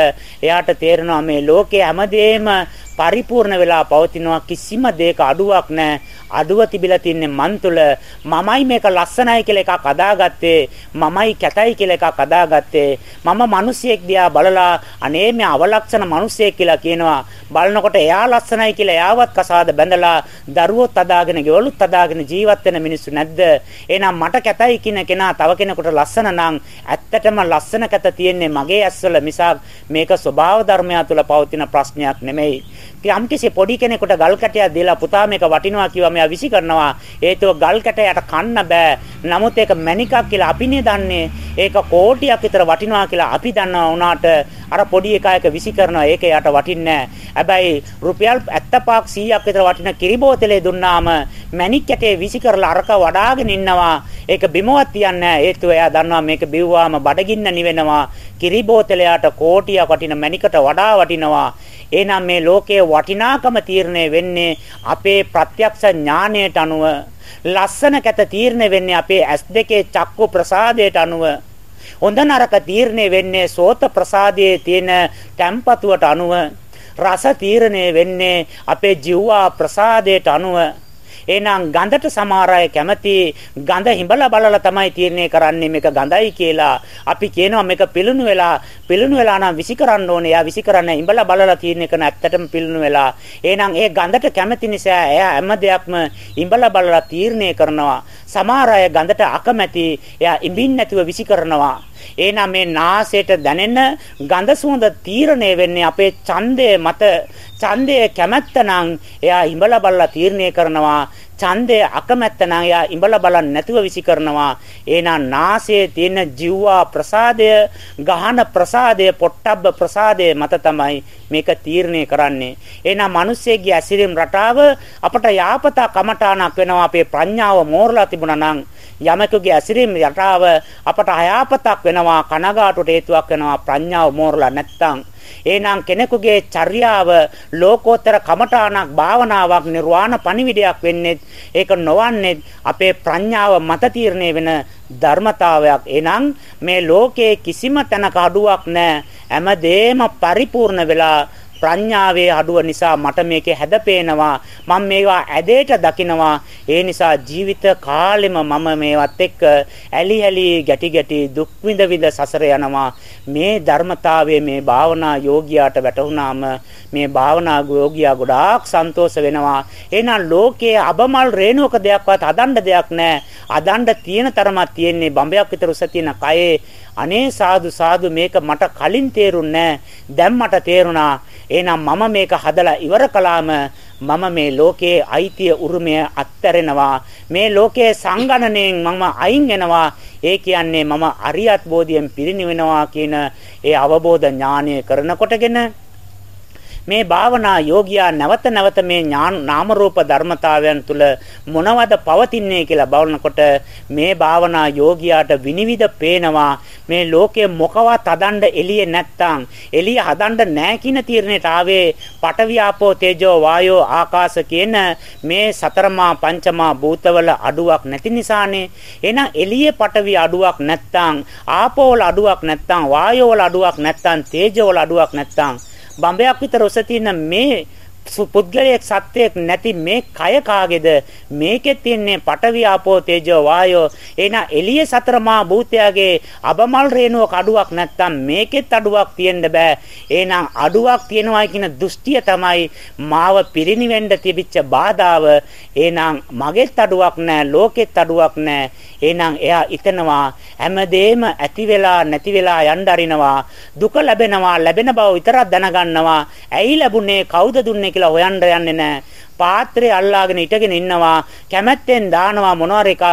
එයාට තේරෙනවා මේ ලෝකේ හැමදේම පරිපූර්ණ වෙලා පවතිනවා කිසිම දෙයක අඩුවක් නැහැ. අඩුව තිබිලා තින්නේ මන් තුල මමයි මේක ලස්සනයි කියලා එකක් අදාගත්තේ මමයි කැතයි කියලා එකක් අදාගත්තේ. මම මිනිසියෙක් දිහා බලලා අනේ මේ අවලක්ෂණ මිනිසියෙක් කියලා කියනවා. බලනකොට එයා ලස්සනයි කියලා එයාවත් කසාද බැඳලා දරුවොත් අදාගෙන ගෙවලුත් අදාගෙන ජීවත් වෙන මිනිස්සු නැද්ද? එහෙනම් මට කැතයි කියන කෙනා තව කෙනෙකුට ලස්සන නම් ඇත්තටම ලස්සන කැත තියෙන්නේ මගේ ඇස්වල මිසක් මේක ස්වභාව ධර්මය තුළ පවතින ප්‍රශ්නයක් නෙමෙයි. යම්කිසි පොඩි කෙනෙකුට ගල් කැටයක් දීලා පුතා මේක වටිනවා කිව්වා මෙයා විසි කරනවා හේතුව ගල් කැටයට කන්න බෑ. නමුත් ඒක මණිකක් කියලා අපිනේ දන්නේ. ඒක කෝටියක් විතර වටිනවා කියලා අපි දන්නවා උනාට. අර පොඩි එකා එක විසි කරනවා ඒක යට වටින්නේ හැබැයි රුපියල් 75ක් 100ක් විතර වටින කිරි බෝතලේ දුන්නාම මණික් කැටේ විසි කරලා අරක වඩාගෙන ඉන්නවා. ඒක බිමවත් තියන්නේ හේතුව එයා දන්නවා මේක බිව්වාම බඩගින්න නිවෙනවා. කිරි බෝතලයට කෝටියක් වටින මණිකට වඩා වටිනවා. එහෙනම් මේ ලෝකයේ වටිනාකම තීරණය වෙන්නේ අපේ ප්‍රත්‍යක්ෂ ඥාණයට අනුව ලස්සන කැත තීරණය වෙන්නේ අපේ S2 චක්කු ප්‍රසාදයට අනුව. හොඳ නරක තීරණය වෙන්නේ සෝත ප්‍රසාදයේ තියෙන tempatuවට අනුව. රස තීරණය වෙන්නේ අපේ ජීවා ප්‍රසාදයට අනුව. එහෙනම් ගඳට සමහර අය කැමති ගඳ හිඹලා බලලා තමයි තීරණය කරන්නේ මේක ගඳයි කියලා. අපි කියනවා මේක පිළුණු වෙලා පිළුණු වෙලා නම් විසි කරන්න ඕනේ. එයා විසි කරන්නේ හිඹලා බලලා තීරණය කරන ඇත්තටම පිළුණු වෙලා. එහෙනම් ඒ ගඳට කැමති නිසා එයා හැම දෙයක්ම හිඹලා බලලා තීරණය කරනවා. සමහර අය ගඳට අකමැති. එයා ඉඹින් නැතුව විසි කරනවා. එහෙනම් මේ නාසයට දැනෙන ගඳ සුවඳ තීරණය වෙන්නේ අපේ ඡන්දය මත ඡන්දය කැමැත්ත නම් එයා ඉඹලා බලලා තීරණය කරනවා. ඡන්දය අකමැත්ත නම් එයා ඉඹලා බලන්න නැතුව විසි කරනවා. එහෙනම් නාසයේ තියෙන ජීවා ප්‍රසාදය ගහන ප්‍රසාදය පොට්ටබ්බ ප්‍රසාදය මත තමයි මේක තීරණය කරන්නේ. එහෙනම් මිනිස්සෙගේ ඇසිරීම රටාව අපට යාපත කමඨාණක් වෙනවා. අපේ ප්‍රඥාව මෝරලා තිබුණා නම් යමකගේ ඇසිරීම රටාව අපට අයාපතක් වෙනවා කනගාටුට හේතුවක් වෙනවා. ප්‍රඥාව මෝරලා නැත්තම් එහෙනම් කෙනෙකුගේ චර්යාව ලෝකෝත්තර කමඨාණක් භාවනාවක් නිර්වාණ පණිවිඩයක් වෙන්නේ ඒක නොවන්නේ අපේ ප්‍රඥාව මත තීරණය වෙන ධර්මතාවයක්. එහෙනම් මේ ලෝකයේ කිසිම තැනක අඩුවක් නැහැ. හැමදේම පරිපූර්ණ වෙලා ප්‍රඥාවේ අඩුව නිසා මට මේකේ හැදපේනවා. මම මේවා ඇදේට දකිනවා. ඒ නිසා ජීවිත කාලෙම මම මේවත් එක්ක ඇලි ඇලි ගැටි ගැටි දුක් විඳ විඳ සසර යනවා. මේ ධර්මතාවයේ මේ භාවනා යෝගියාට වැටුණාම මේ භාවනා යෝගියා ගොඩාක් සන්තෝෂ වෙනවා. එහෙනම් ලෝකයේ අබමල් රේණුවක දෙයක්වත් අදණ්ඩ දෙයක් නැහැ අදණ්ඩ තියෙන තරමක් තියෙන්නේ බඹයක් විතර උස තියෙන කයේ අනේ සාදු සාදු මේක මට කලින් තේරුන්නේ දැන් මට තේරුණා. එහෙනම් මම මේක හදලා ඉවර කළාම මම මේ ලෝකයේ අයිතිය උරුමය අත්හැරෙනවා. මේ ලෝකයේ සංගණණයෙන් මම අයින් වෙනවා. ඒ කියන්නේ මම අරියත් බෝධියෙන් පිරිනිවෙනවා කියන ඒ අවබෝධ ඥානය කරනකොටගෙන මේ භාවනා යෝගියා නැවත නැවත මේ නාම රූප ධර්මතාවයන් තුල මොනවද පවතින්නේ කියලා බලනකොට මේ භාවනා යෝගියාට විනිවිද පේනවා මේ ලෝකයේ මොකවත් හදන්න එළියේ නැත්තම් එළිය හදන්න නැහැ කියන තීරණයට ආවේ පටවියාපෝ තේජෝ වායෝ ආකාශ කියන මේ සතරමා පංචමා භූතවල අඩුවක් නැති නිසානේ. එහෙනම් එළියේ පටවි අඩුවක් නැත්තම් ආපෝවල අඩුවක් නැත්තම් වායෝවල අඩුවක් නැත්තම් තේජෝවල අඩුවක් නැත්තම් බඹයක් විතර ඔස තියෙන මේ පුද්ගලයෙක් සත්‍යයක් නැති මේ කය කාගේද? මේකෙත් තියන්නේ පඨවි ආපෝ තේජෝ වායෝ. එන එළිය සතරමා භූතයාගේ අබමල් රේණුවක අඩුවක් නැත්තම් මේකෙත් අඩුවක් තියෙන්න බෑ. එහෙනම් අඩුවක් තියෙනවා කියන දෘෂ්ටිය තමයි මාව පිරිනිවෙන්න තිබිච්ච බාධාව. එහෙනම් මගෙත් අඩුවක් නැහැ ලෝකෙත් අඩුවක් නැහැ එහෙනම් එයා හිතනවා හැමදේම ඇති වෙලා නැති වෙලා යන්න අරිනවා දුක ලැබෙනවා ලැබෙන බව විතරක් දැනගන්නවා. ඇයි ලැබුණේ? කවුද දුන්නේ කියලා හොයන්න යන්නේ නැහැ. පාත්‍රය අල්ලාගෙන ඉටගෙන ඉන්නවා කැමැත්තෙන් දානවා මොනවාර එක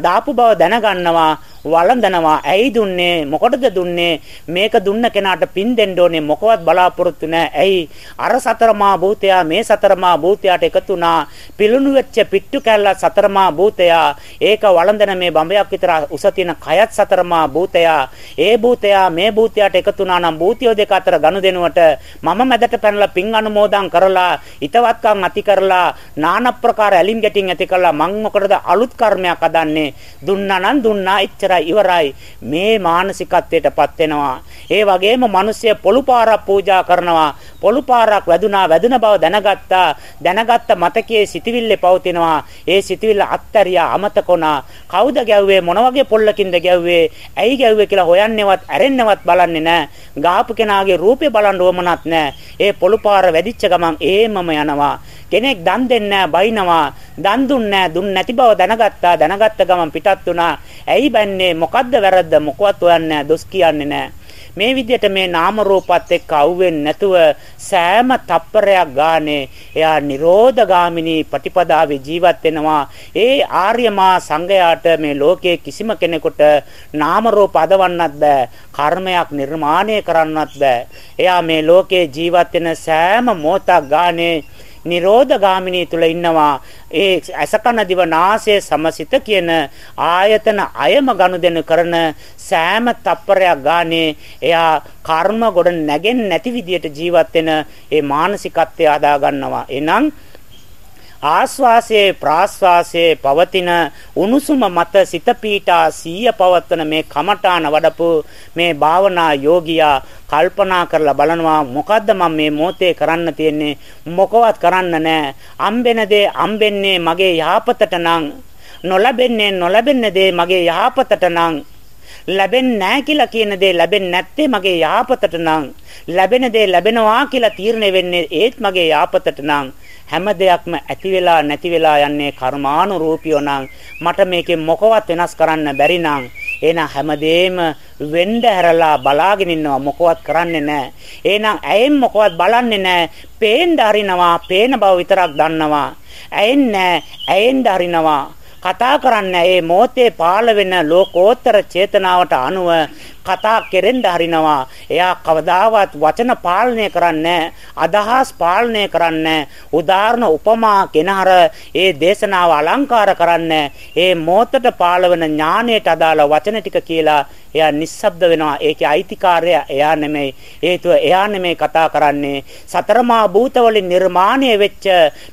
දාපු බව දැනගන්නවා වළඳනවා ඇයි දුන්නේ මොකටද දුන්නේ මේක දුන්න කෙනාට පින් දෙන්න ඕනේ මොකවත් බලාපොරොත්තු නැහැ ඇයි? අර සතරමා භූතයා මේ සතරමා භූතයාට එකතුනා පිළුණු වෙච්ච පිට්ටු කැල්ල සතරමා භූතයා. ඒක වළඳන මේ බඹයක් විතර උස තියෙන කයත් සතරමා භූතයා. ඒ භූතයා මේ භූතයාට එකතුනා නම් භූතියෝ දෙක අතර ගනුදෙනුවට මම මැදට පැනලා පින් අනුමෝදන් කරලා ඊතවත්කම් අති කරලා নানা ප්‍රකාර ඇලිම් ගැටින් ඇති කරලා මං මොකටද අලුත් කර්මයක් අදන්නේ දුන්නා නම් දුන්නා එච්චර ඉවරයි ඉවරයි මේ මානසිකත්වයටපත් වෙනවා ඒ වගේම මිනිස්සය පොළු පාරක් පූජා කරනවා පොළු පාරක් වැදුනා වැදුන බව දැනගත්තා. දැනගත්ත මතකයේ සිටිවිල්ලේ පවතිනවා. ඒ සිටිවිල්ල අත්තරියා අමතකොනා. කවුද ගැව්වේ මොන වගේ පොල්ලකින්ද ගැව්වේ? ඇයි ගැව්වේ කියලා හොයන්නේවත් ඇරෙන්නවත් බලන්නේ නැහැ. ගාපු කෙනාගේ රූපේ බලන්න උවමනත් නැහැ. ඒ පොළු පාර වැදිච්ච ගමන් ඒමම යනවා. කෙනෙක් දන් දෙන්නේ බයිනවා. දන් දුන්නේ දුන් නැති බව දැනගත්තා. දැනගත්ත ගමන් පිටත් වුණා. ඇයි බන්නේ? මොකද්ද වැරද්ද? මොකවත් හොයන්නේ දොස් කියන්නේ නැහැ. මේ විදිහට මේ නාම රූපات එක්ක අවුෙන්නේ නැතුව සෑම තප්පරයක් ගානේ එයා නිරෝධගාමිනී ප්‍රතිපදාවේ ජීවත් වෙනවා. ඒ ආර්යමා සංඝයාට මේ ලෝකයේ කිසිම කෙනෙකුට නාම රූප අදවන්නත් බෑ. කර්මයක් නිර්මාණය කරන්නත් බෑ. එයා මේ ලෝකයේ ජීවත් වෙන සෑම මොහොතක් ගානේ නිරෝධගාමිනී තුල ඉන්නවා. ඒ අසකන දිව නාසය සමසිත කියන ආයතන අයම ගනුදෙනු කරන සෑම තප්පරයක් ගානේ එයා කර්ම ගොඩ නැගෙන්නේ නැති විදියට ජීවත් වෙන ඒ මානසිකත්වය අදා ගන්නවා. එහෙනම් ආස්වාසයේ ප්‍රාස්වාසයේ පවතින උණුසුම මත සිත පීඨා සීය පවත්වන මේ කමඨාන වඩපු මේ භාවනා යෝගියා කල්පනා කරලා බලනවා මොකද්ද මම මේ මොහොතේ කරන්න තියෙන්නේ? මොකවත් කරන්න නැහැ අම්බෙන දේ අම්බෙන්නේ මගේ යහපතට නම්. නොලැබෙන්නේ නොලැබෙන දේ මගේ යහපතට නම්. ලැබෙන්නේ නැහැ කියලා කියන දේ ලැබෙන්නේ නැත්තේ මගේ යහපතට නම්. ලැබෙන දේ ලැබෙනවා කියලා තීරණය වෙන්නේ ඒත් මගේ යහපතට නම්. හැම දෙයක්ම ඇති වෙලා නැති වෙලා යන්නේ කර්මානුරූපීව නම් මට මේකෙන් මොකවත් වෙනස් කරන්න බැරි නම් එහෙනම් හැමදේම වෙන්න හැරලා බලාගෙන ඉන්නවා මොකවත් කරන්නේ නැහැ. එහෙනම් ඇයෙන් මොකවත් බලන්නේ නැහැ. පේන්න හරිනවා, පේන බව විතරක් දන්නවා. ඇයෙන්නේ ඇයෙන්න හරිනවා. කතා කරන්නේ ඒ මොහොතේ පාළ වෙන ලෝකෝත්තර චේතනාවට අනුව කතා කෙරෙන්න හරිනවා. එයා කවදාවත් වචන පාලනය කරන්නේ අදහස් පාලනය කරන්නේ උදාහරණ උපමා කෙනහර ඒ දේශනාව අලංකාර කරන්නේ ඒ මොහොතට පාළවන ඥානයට අදාළ වචන ටික කියලා එයා නිස්සබ්ද වෙනවා. ඒකේ අයිතිකාරය එයා නෙමෙයි. හේතුව එයා නෙමෙයි කතා කරන්නේ. සතරමා භූතවලින් නිර්මාණය වෙච්ච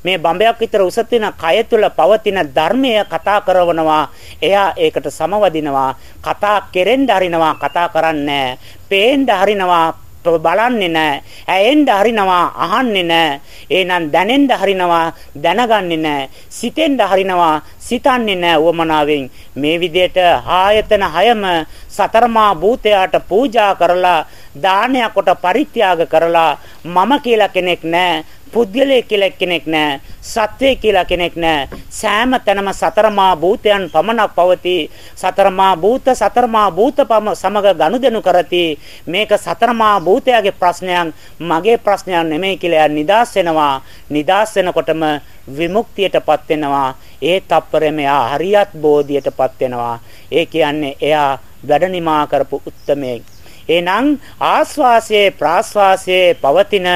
මේ බඹයක් විතර උස තියෙන කය තුල පවතින ධර්මය කතා කරනවා. එයා ඒකට සමවදිනවා. කතා කෙරෙන්න අරිනවා. කතා කරන්නේ පේන්න හරිනවා බලන්නේ නැහැ. ඇයෙන්න හරිනවා අහන්නේ නැහැ. එහෙනම් දැනෙන්න හරිනවා දැනගන්නේ නැහැ. සිතෙන්න හරිනවා සිතන්නේ නැහැ උවමනාවෙන්. මේ විදිහට ආයතන හයම සතරමා භූතයාට පූජා කරලා දානයක් කොට පරිත්‍යාග කරලා මම කියලා කෙනෙක් නැහැ. පුද්ගලයෙක් කියලා කෙනෙක් නැහැ. සත්වය කියලා කෙනෙක් නැහැ. සෑම තැනම සතරමා භූතයන් පමණක් පවතී. සතරමා භූත සතරමා භූත සමග ගනුදෙනු කරති. මේක සතරමා භූතයාගේ ප්‍රශ්නයක් මගේ ප්‍රශ්නයක් නෙමෙයි කියලා නිදාස් වෙනවා. නිදාස් වෙනකොටම විමුක්තියටපත් වෙනවා. ඒ තප්පරෙම එයා හරියත් බෝධියටපත් වෙනවා. ඒ කියන්නේ එයා වැඩනිමා කරපු උත්මයෙක්. එහෙනම් ආස්වාසයේ ප්‍රාස්වාසයේ පවතින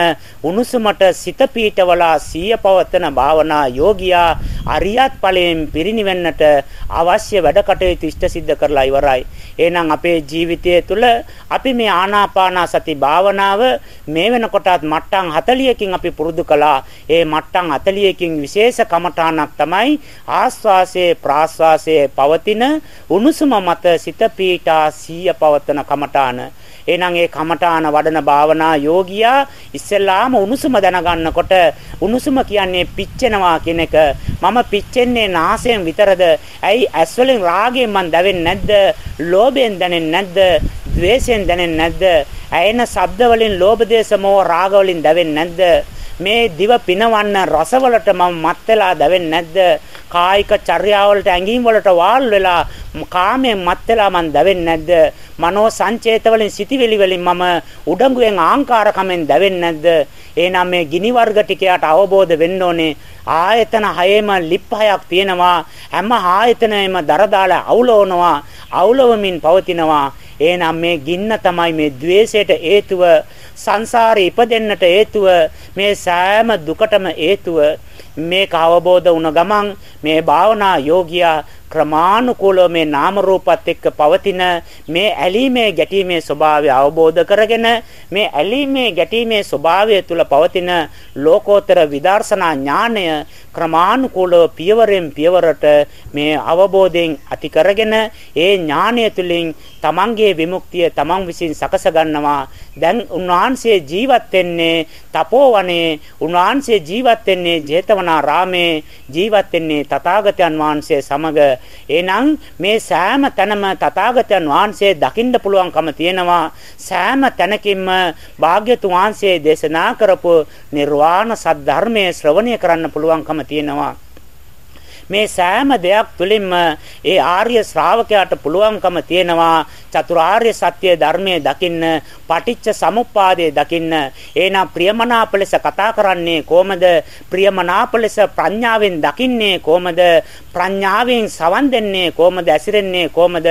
උණුසුමට සිත පීඨවලා සීය පවතන භාවනා යෝගියා අරියත් ඵලයෙන් පිරිනිවෙන්නට අවශ්‍ය වැඩ කටයුතු ඉෂ්ට සිද්ධ කරලා ඉවරයි. එහෙනම් අපේ ජීවිතය තුළ අපි මේ ආනාපාන සති භාවනාව මේ වෙනකොටත් මට්ටම් 40කින් අපි පුරුදු කළා. ඒ මට්ටම් 40කින් විශේෂ කමඨාණක් තමයි ආස්වාසයේ ප්‍රාස්වාසයේ පවතින උණුසුම මත සිත පීඨා සීය පවතන කමඨාන. එහෙනම් ඒ කමඨාන වඩන භාවනා යෝගියා ඉස්සෙල්ලාම උණුසුම දැනගන්නකොට උණුසුම කියන්නේ පිච්චෙනවා කියන එක. මම පිච්චෙන්නේ නාසයෙන් විතරද? ඇයි ඇස් වලින් රාගයෙන් මන් දැවෙන්නේ නැද්ද? ලෝභයෙන් දැනෙන්නේ නැද්ද? ද්වේෂයෙන් දැනෙන්නේ නැද්ද? ඇයෙන ශබ්ද වලින් ලෝභ දේශ මොහ රාග වලින් දැවෙන්නේ නැද්ද? මේ දිව පිනවන්න රසවලට මම මත් වෙලා දැවෙන්නේ නැද්ද? කායික චර්යාවලට ඇඟීම් වලට වාල් වෙලා කාමයෙන් මත් වෙලා මං දැවෙන්නේ නැද්ද? මනෝ සංචේත වලින් සිටිවිලි වලින් මම උඩඟුවෙන් ආංකාරකමෙන් දැවෙන්නේ නැද්ද? එහෙනම් මේ ගිනි වර්ග ටිකයට අවබෝධ වෙන්න ඕනේ. ආයතන හයේම ලිප් හයක් තියෙනවා. හැම ආයතනයේම දර දාලා අවුලවනවා. අවුලවමින් පවතිනවා. එහෙනම් මේ ගින්න තමයි මේ द्वේෂයට හේතුව සංසාරේ ඉපදෙන්නට හේතුව මේ සෑම දුකටම හේතුව. මේක අවබෝධ වුණ ගමන් මේ භාවනා යෝගියා ක්‍රමානුකූලව මේ නාම රූපات එක්ක පවතින මේ ඇලීමේ ගැටීමේ ස්වභාවය අවබෝධ කරගෙන මේ ඇලීමේ ගැටීමේ ස්වභාවය තුල පවතින ලෝකෝත්තර විදර්ශනා ඥාණය ක්‍රමානුකූලව පියවරෙන් පියවරට මේ අවබෝධයෙන් ඇති කරගෙන ඒ ඥාණය තුලින් තමන්ගේ විමුක්තිය තමන් විසින් සකස ගන්නවා. දැන් උන්වහන්සේ ජීවත් වෙන්නේ තපෝවනේ. උන්වහන්සේ ජීවත් වෙන්නේ ජේතවනාරාමේ. ජීවත් වෙන්නේ තථාගතයන් වහන්සේ සමග එහෙනම් මේ සෑම තැනම තථාගතයන් වහන්සේ දකින්න පුළුවන්කම තියෙනවා. සෑම තැනකින්ම භාග්‍යතුන් වහන්සේ දේශනා කරපු නිර්වාණ සද්ධර්මයේ ශ්‍රවණය කරන්න පුළුවන්කම තියෙනවා. මේ සෑම දෙයක් තුළින්ම ඒ ආර්ය ශ්‍රාවකයාට පුළුවන්කම තියෙනවා. චතුරාර්ය සත්‍ය ධර්මයේ දකින්න පටිච්ච සමුප්පාදයේ දකින්න. එහෙනම් ප්‍රියමනාප ලෙස කතා කරන්නේ කොහමද? ප්‍රියමනාප ලෙස ප්‍රඥාවෙන් දකින්නේ කොහමද? ප්‍රඥාවෙන් සවන් දෙන්නේ කොහමද? ඇසිරෙන්නේ කොහමද?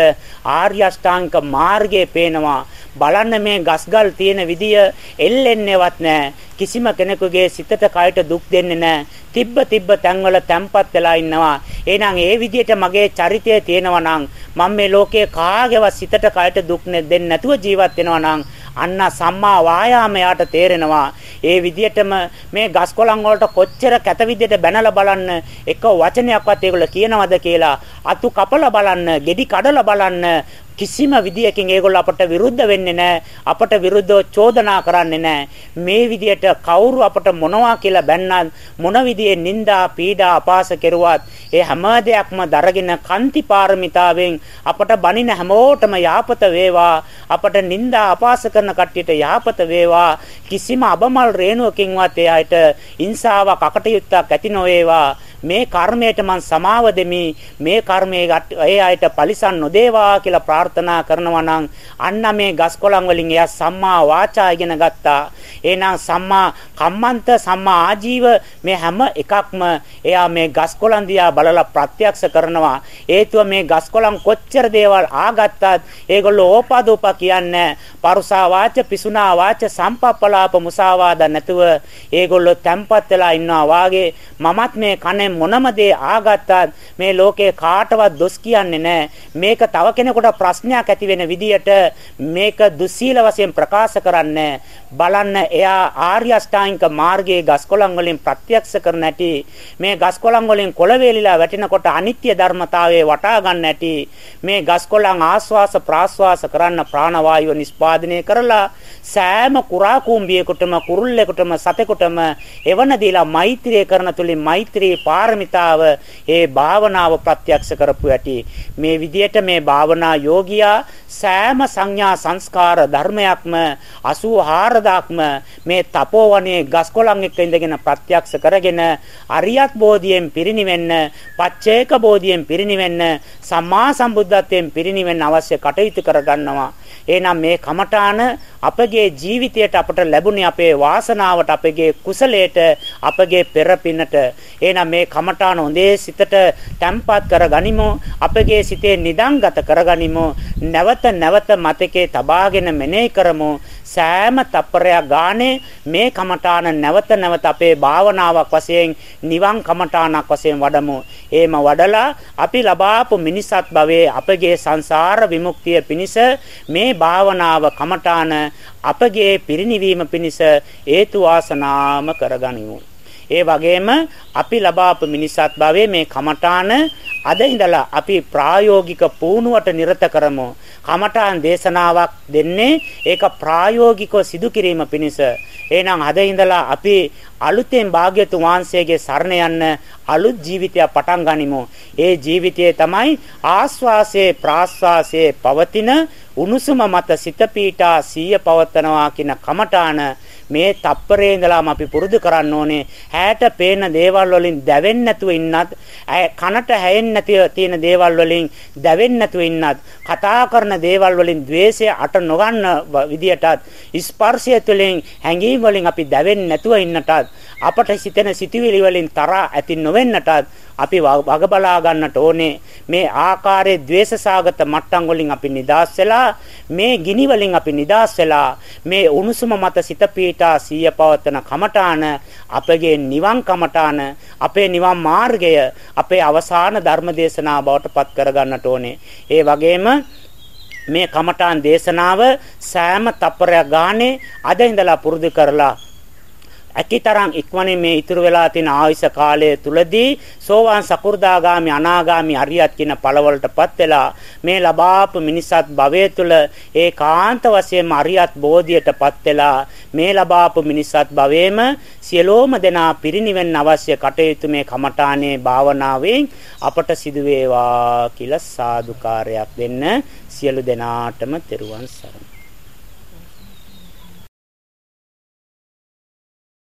ආර්ය අෂ්ටාංග මාර්ගයේ පේනවා. බලන්න මේ ගස්ගල් තියෙන විදිය එල්ලෙන්නේවත් නැහැ. කිසිම කෙනෙකුගේ සිතට කයට දුක් දෙන්නේ නැහැ. තිබ්බ තිබ්බ තැන්වල තැම්පත් වෙලා ඉන්නවා. එහෙනම් ඒ විදියට මගේ චරිතය තියෙනවා නම් මම මේ ලෝකයේ කාගේවත් සිතට කයට දුක් දෙන්නේ නැතුව ජීවත් වෙනවා නම් අන්න සම්මා වායාමයට තේරෙනවා. ඒ විදියටම මේ ගස් කොළන් වලට කොච්චර කැත විදියට බැනලා බලන්න එක වචනයක්වත් ඒගොල්ලෝ කියනවද කියලා අතු කපලා බලන්න, ගෙඩි කඩලා බලන්න කිසිම විදියකින් ඒගොල්ල අපට විරුද්ධ වෙන්නේ නැහැ අපට විරුද්ධව චෝදනා කරන්නේ නැහැ මේ විදියට කවුරු අපට මොනවා කියලා බැන්නත් මොන විදියෙ නිନ୍ଦා පීඩා අපාස කෙරුවත් ඒ හැම දෙයක්ම දරගෙන කන්ති පාරමිතාවෙන් අපට බණින හැමෝටම යහපත වේවා. අපට නිନ୍ଦා අපාස කරන කට්ටියට යහපත වේවා. කිසිම අබමල් රේණුවකින්වත් එයාට ඉන්සාවක් අකටයුත්තක් ඇති නොවේවා. මේ කර්මයට මං සමාව දෙමි. මේ කර්මයේ ඒ අයට පරිසම් නොදේවා කියලා ප්‍රාර්ථනා කරනවා නම් අන්න මේ ගස්කොළන් වලින් එයා සම්මා වාචා ඉගෙන ගත්තා. එහෙනම් සම්මා කම්මන්ත සම්මා ආජීව මේ හැම එකක්ම එයා මේ ගස්කොළන් දිහා බලලා ප්‍රත්‍යක්ෂ කරනවා. හේතුව මේ ගස්කොළන් කොච්චර දේවල් ආගත්තත් ඒගොල්ලෝ ඕපාදෝප කියන්නේ පරුසා වාච පිසුනා වාච සම්පප්පලාප මුසාවාද නැතුව ඒගොල්ලෝ තැම්පත් වෙලා ඉන්නවා වාගේ මමත් මේ කනේ මොනම දේ ආගත්තත් මේ ලෝකේ කාටවත් දොස් කියන්නේ නැහැ. මේක තව කෙනෙකුට ප්‍රශ්නයක් ඇති වෙන විදියට මේක දුස්සීල වශයෙන් ප්‍රකාශ කරන්නේ බලන්න එයා ආර්ය අෂ්ටාංගික මාර්ගයේ ගස්කොළන් වලින් ප්‍රත්‍යක්ෂ කරන ඇති මේ ගස්කොළන් වලින් කොළ වේලිලා වැටෙනකොට අනිත්‍ය ධර්මතාවයේ වටා ගන්න ඇති මේ ගස්කොළන් ආස්වාස ප්‍රාස්වාස කරන්න ප්‍රාණවායුව නිස්පාදනය කරලා සෑම කුරා කුඹියෙකුටම කුරුල්ලෙකුටම සතෙකුටම එවන දීලා මෛත්‍රිය කරන තුලින් මෛත්‍රී පාරමිතාව ඒ භාවනාව ප්‍රත්‍යක්ෂ කරපු ඇති මේ විදියට මේ භාවනා යෝගියා සෑම සංඥා සංස්කාර ධර්මයක්ම 84000ක්ම මේ තපෝවනේ ගස්කොළන් එක්ක ඉඳගෙන ප්‍රත්‍යක්ෂ කරගෙන අරියත් බෝධියෙන් පිරිනිවෙන්න පච්චේක බෝධියෙන් පිරිනිවෙන්න සම්මා සම්බුද්ධත්වයෙන් පිරිනිවෙන්න අවශ්‍ය කටයුතු කරගන්නවා. එහෙනම් මේ කමඨාන අපගේ ජීවිතයට අපට ලැබුණේ අපේ වාසනාවට අපගේ කුසලයට අපගේ පෙරපිනට එහෙනම් මේ කමඨාන හොඳේ සිතට තැම්පත් කරගනිමු. අපගේ සිතේ නිදන්ගත කරගනිමු. නැවත නැවත මතකේ තබාගෙන මෙනෙහි කරමු. සෑම තප්පරයක් ගානේ මේ කමඨාන නැවත නැවත අපේ භාවනාවක් වශයෙන් නිවන් කමඨානක් වශයෙන් වඩමු. එහෙම වඩලා අපි ලබාපු මිනිසත් භවයේ අපගේ සංසාර විමුක්තිය පිණිස මේ භාවනාව කමඨාන අපගේ පිරිණිවීම පිණිස හේතු වාසනාම කරගනිමු. ඒ වගේම අපි ලබාපු මිනිසත් භවයේ මේ කමඨාන අද ඉඳලා අපි ප්‍රායෝගික පුහුණුවට නිරත කරමු. කමඨාන් දේශනාවක් දෙන්නේ ඒක ප්‍රායෝගිකව සිදු කිරීම පිණිස. එහෙනම් අද ඉඳලා අපි අලුතෙන් භාග්‍යතුන් වහන්සේගේ සරණ යන්න අලුත් ජීවිතයක් පටන් ගනිමු. ඒ ජීවිතයේ තමයි ආස්වාසයේ ප්‍රාස්වාසයේ පවතින උණුසුම මත සිත පීඨා සීය පවත්නවා කියන කමඨාන මේ තප්පරේ ඉඳලාම අපි පුරුදු කරන්න ඕනේ. හැට පේන දේවල් වලින් දැවෙන්නේ නැතුව ඉන්නත්, කනට හැෙන්නේ නැතිව තියෙන දේවල් වලින් දැවෙන්නේ නැතුව ඉන්නත්, කතා කරන දේවල් වලින් द्वේෂය අට නොගන්න විදියටත්, ස්පර්ශය තුළින් හැඟීම් වලින් අපි දැවෙන්නේ නැතුව ඉන්නටත්, අපට සිතෙන සිතුවිලි වලින් තරහා ඇති නොවෙන්නටත් අපි වග බලා ගන්නට ඕනේ මේ ආකාරයේ द्वේෂසාගත මට්ටම් වලින් අපි නිදාස් වෙලා මේ ගිනි වලින් අපි නිදාස් වෙලා මේ උණුසුම මත සිත පීට එදිනෙදා සීය පවත්තන කමඨාන අපගේ නිවන් කමඨාන අපේ නිවන් මාර්ගය අපේ අවසාන ධර්මදේශනා බවට පත් කරගන්නට ඕනේ. ඒ වගේම මේ කමඨාන් දේශනාව සෑම තප්පරයක් ගානේ අද ඉඳලා පුරුදු කරලා ඇකිතරම් ඉක්මනින් මේ ඉතුරු වෙලා තියෙන ආයුෂ කාලය තුලදී සෝවාන් සකු르දාගාමි අනාගාමි අරියත් කියන ඵලවලටපත් වෙලා මේ ලබාපු මිනිසත් භවයේ තුල ඒකාන්ත වශයෙන්ම අරියත් බෝධියටපත් වෙලා මේ ලබාපු මිනිසත් භවයේම සියලෝම දෙනා පිරිනිවෙන්න අවශ්‍ය කටයුතු මේ කමඨානේ භාවනාවෙන් අපට සිදු වේවා කියලා සාදුකාරයක් දෙන්න සියලු දෙනාටම තෙරුවන් සරණයි.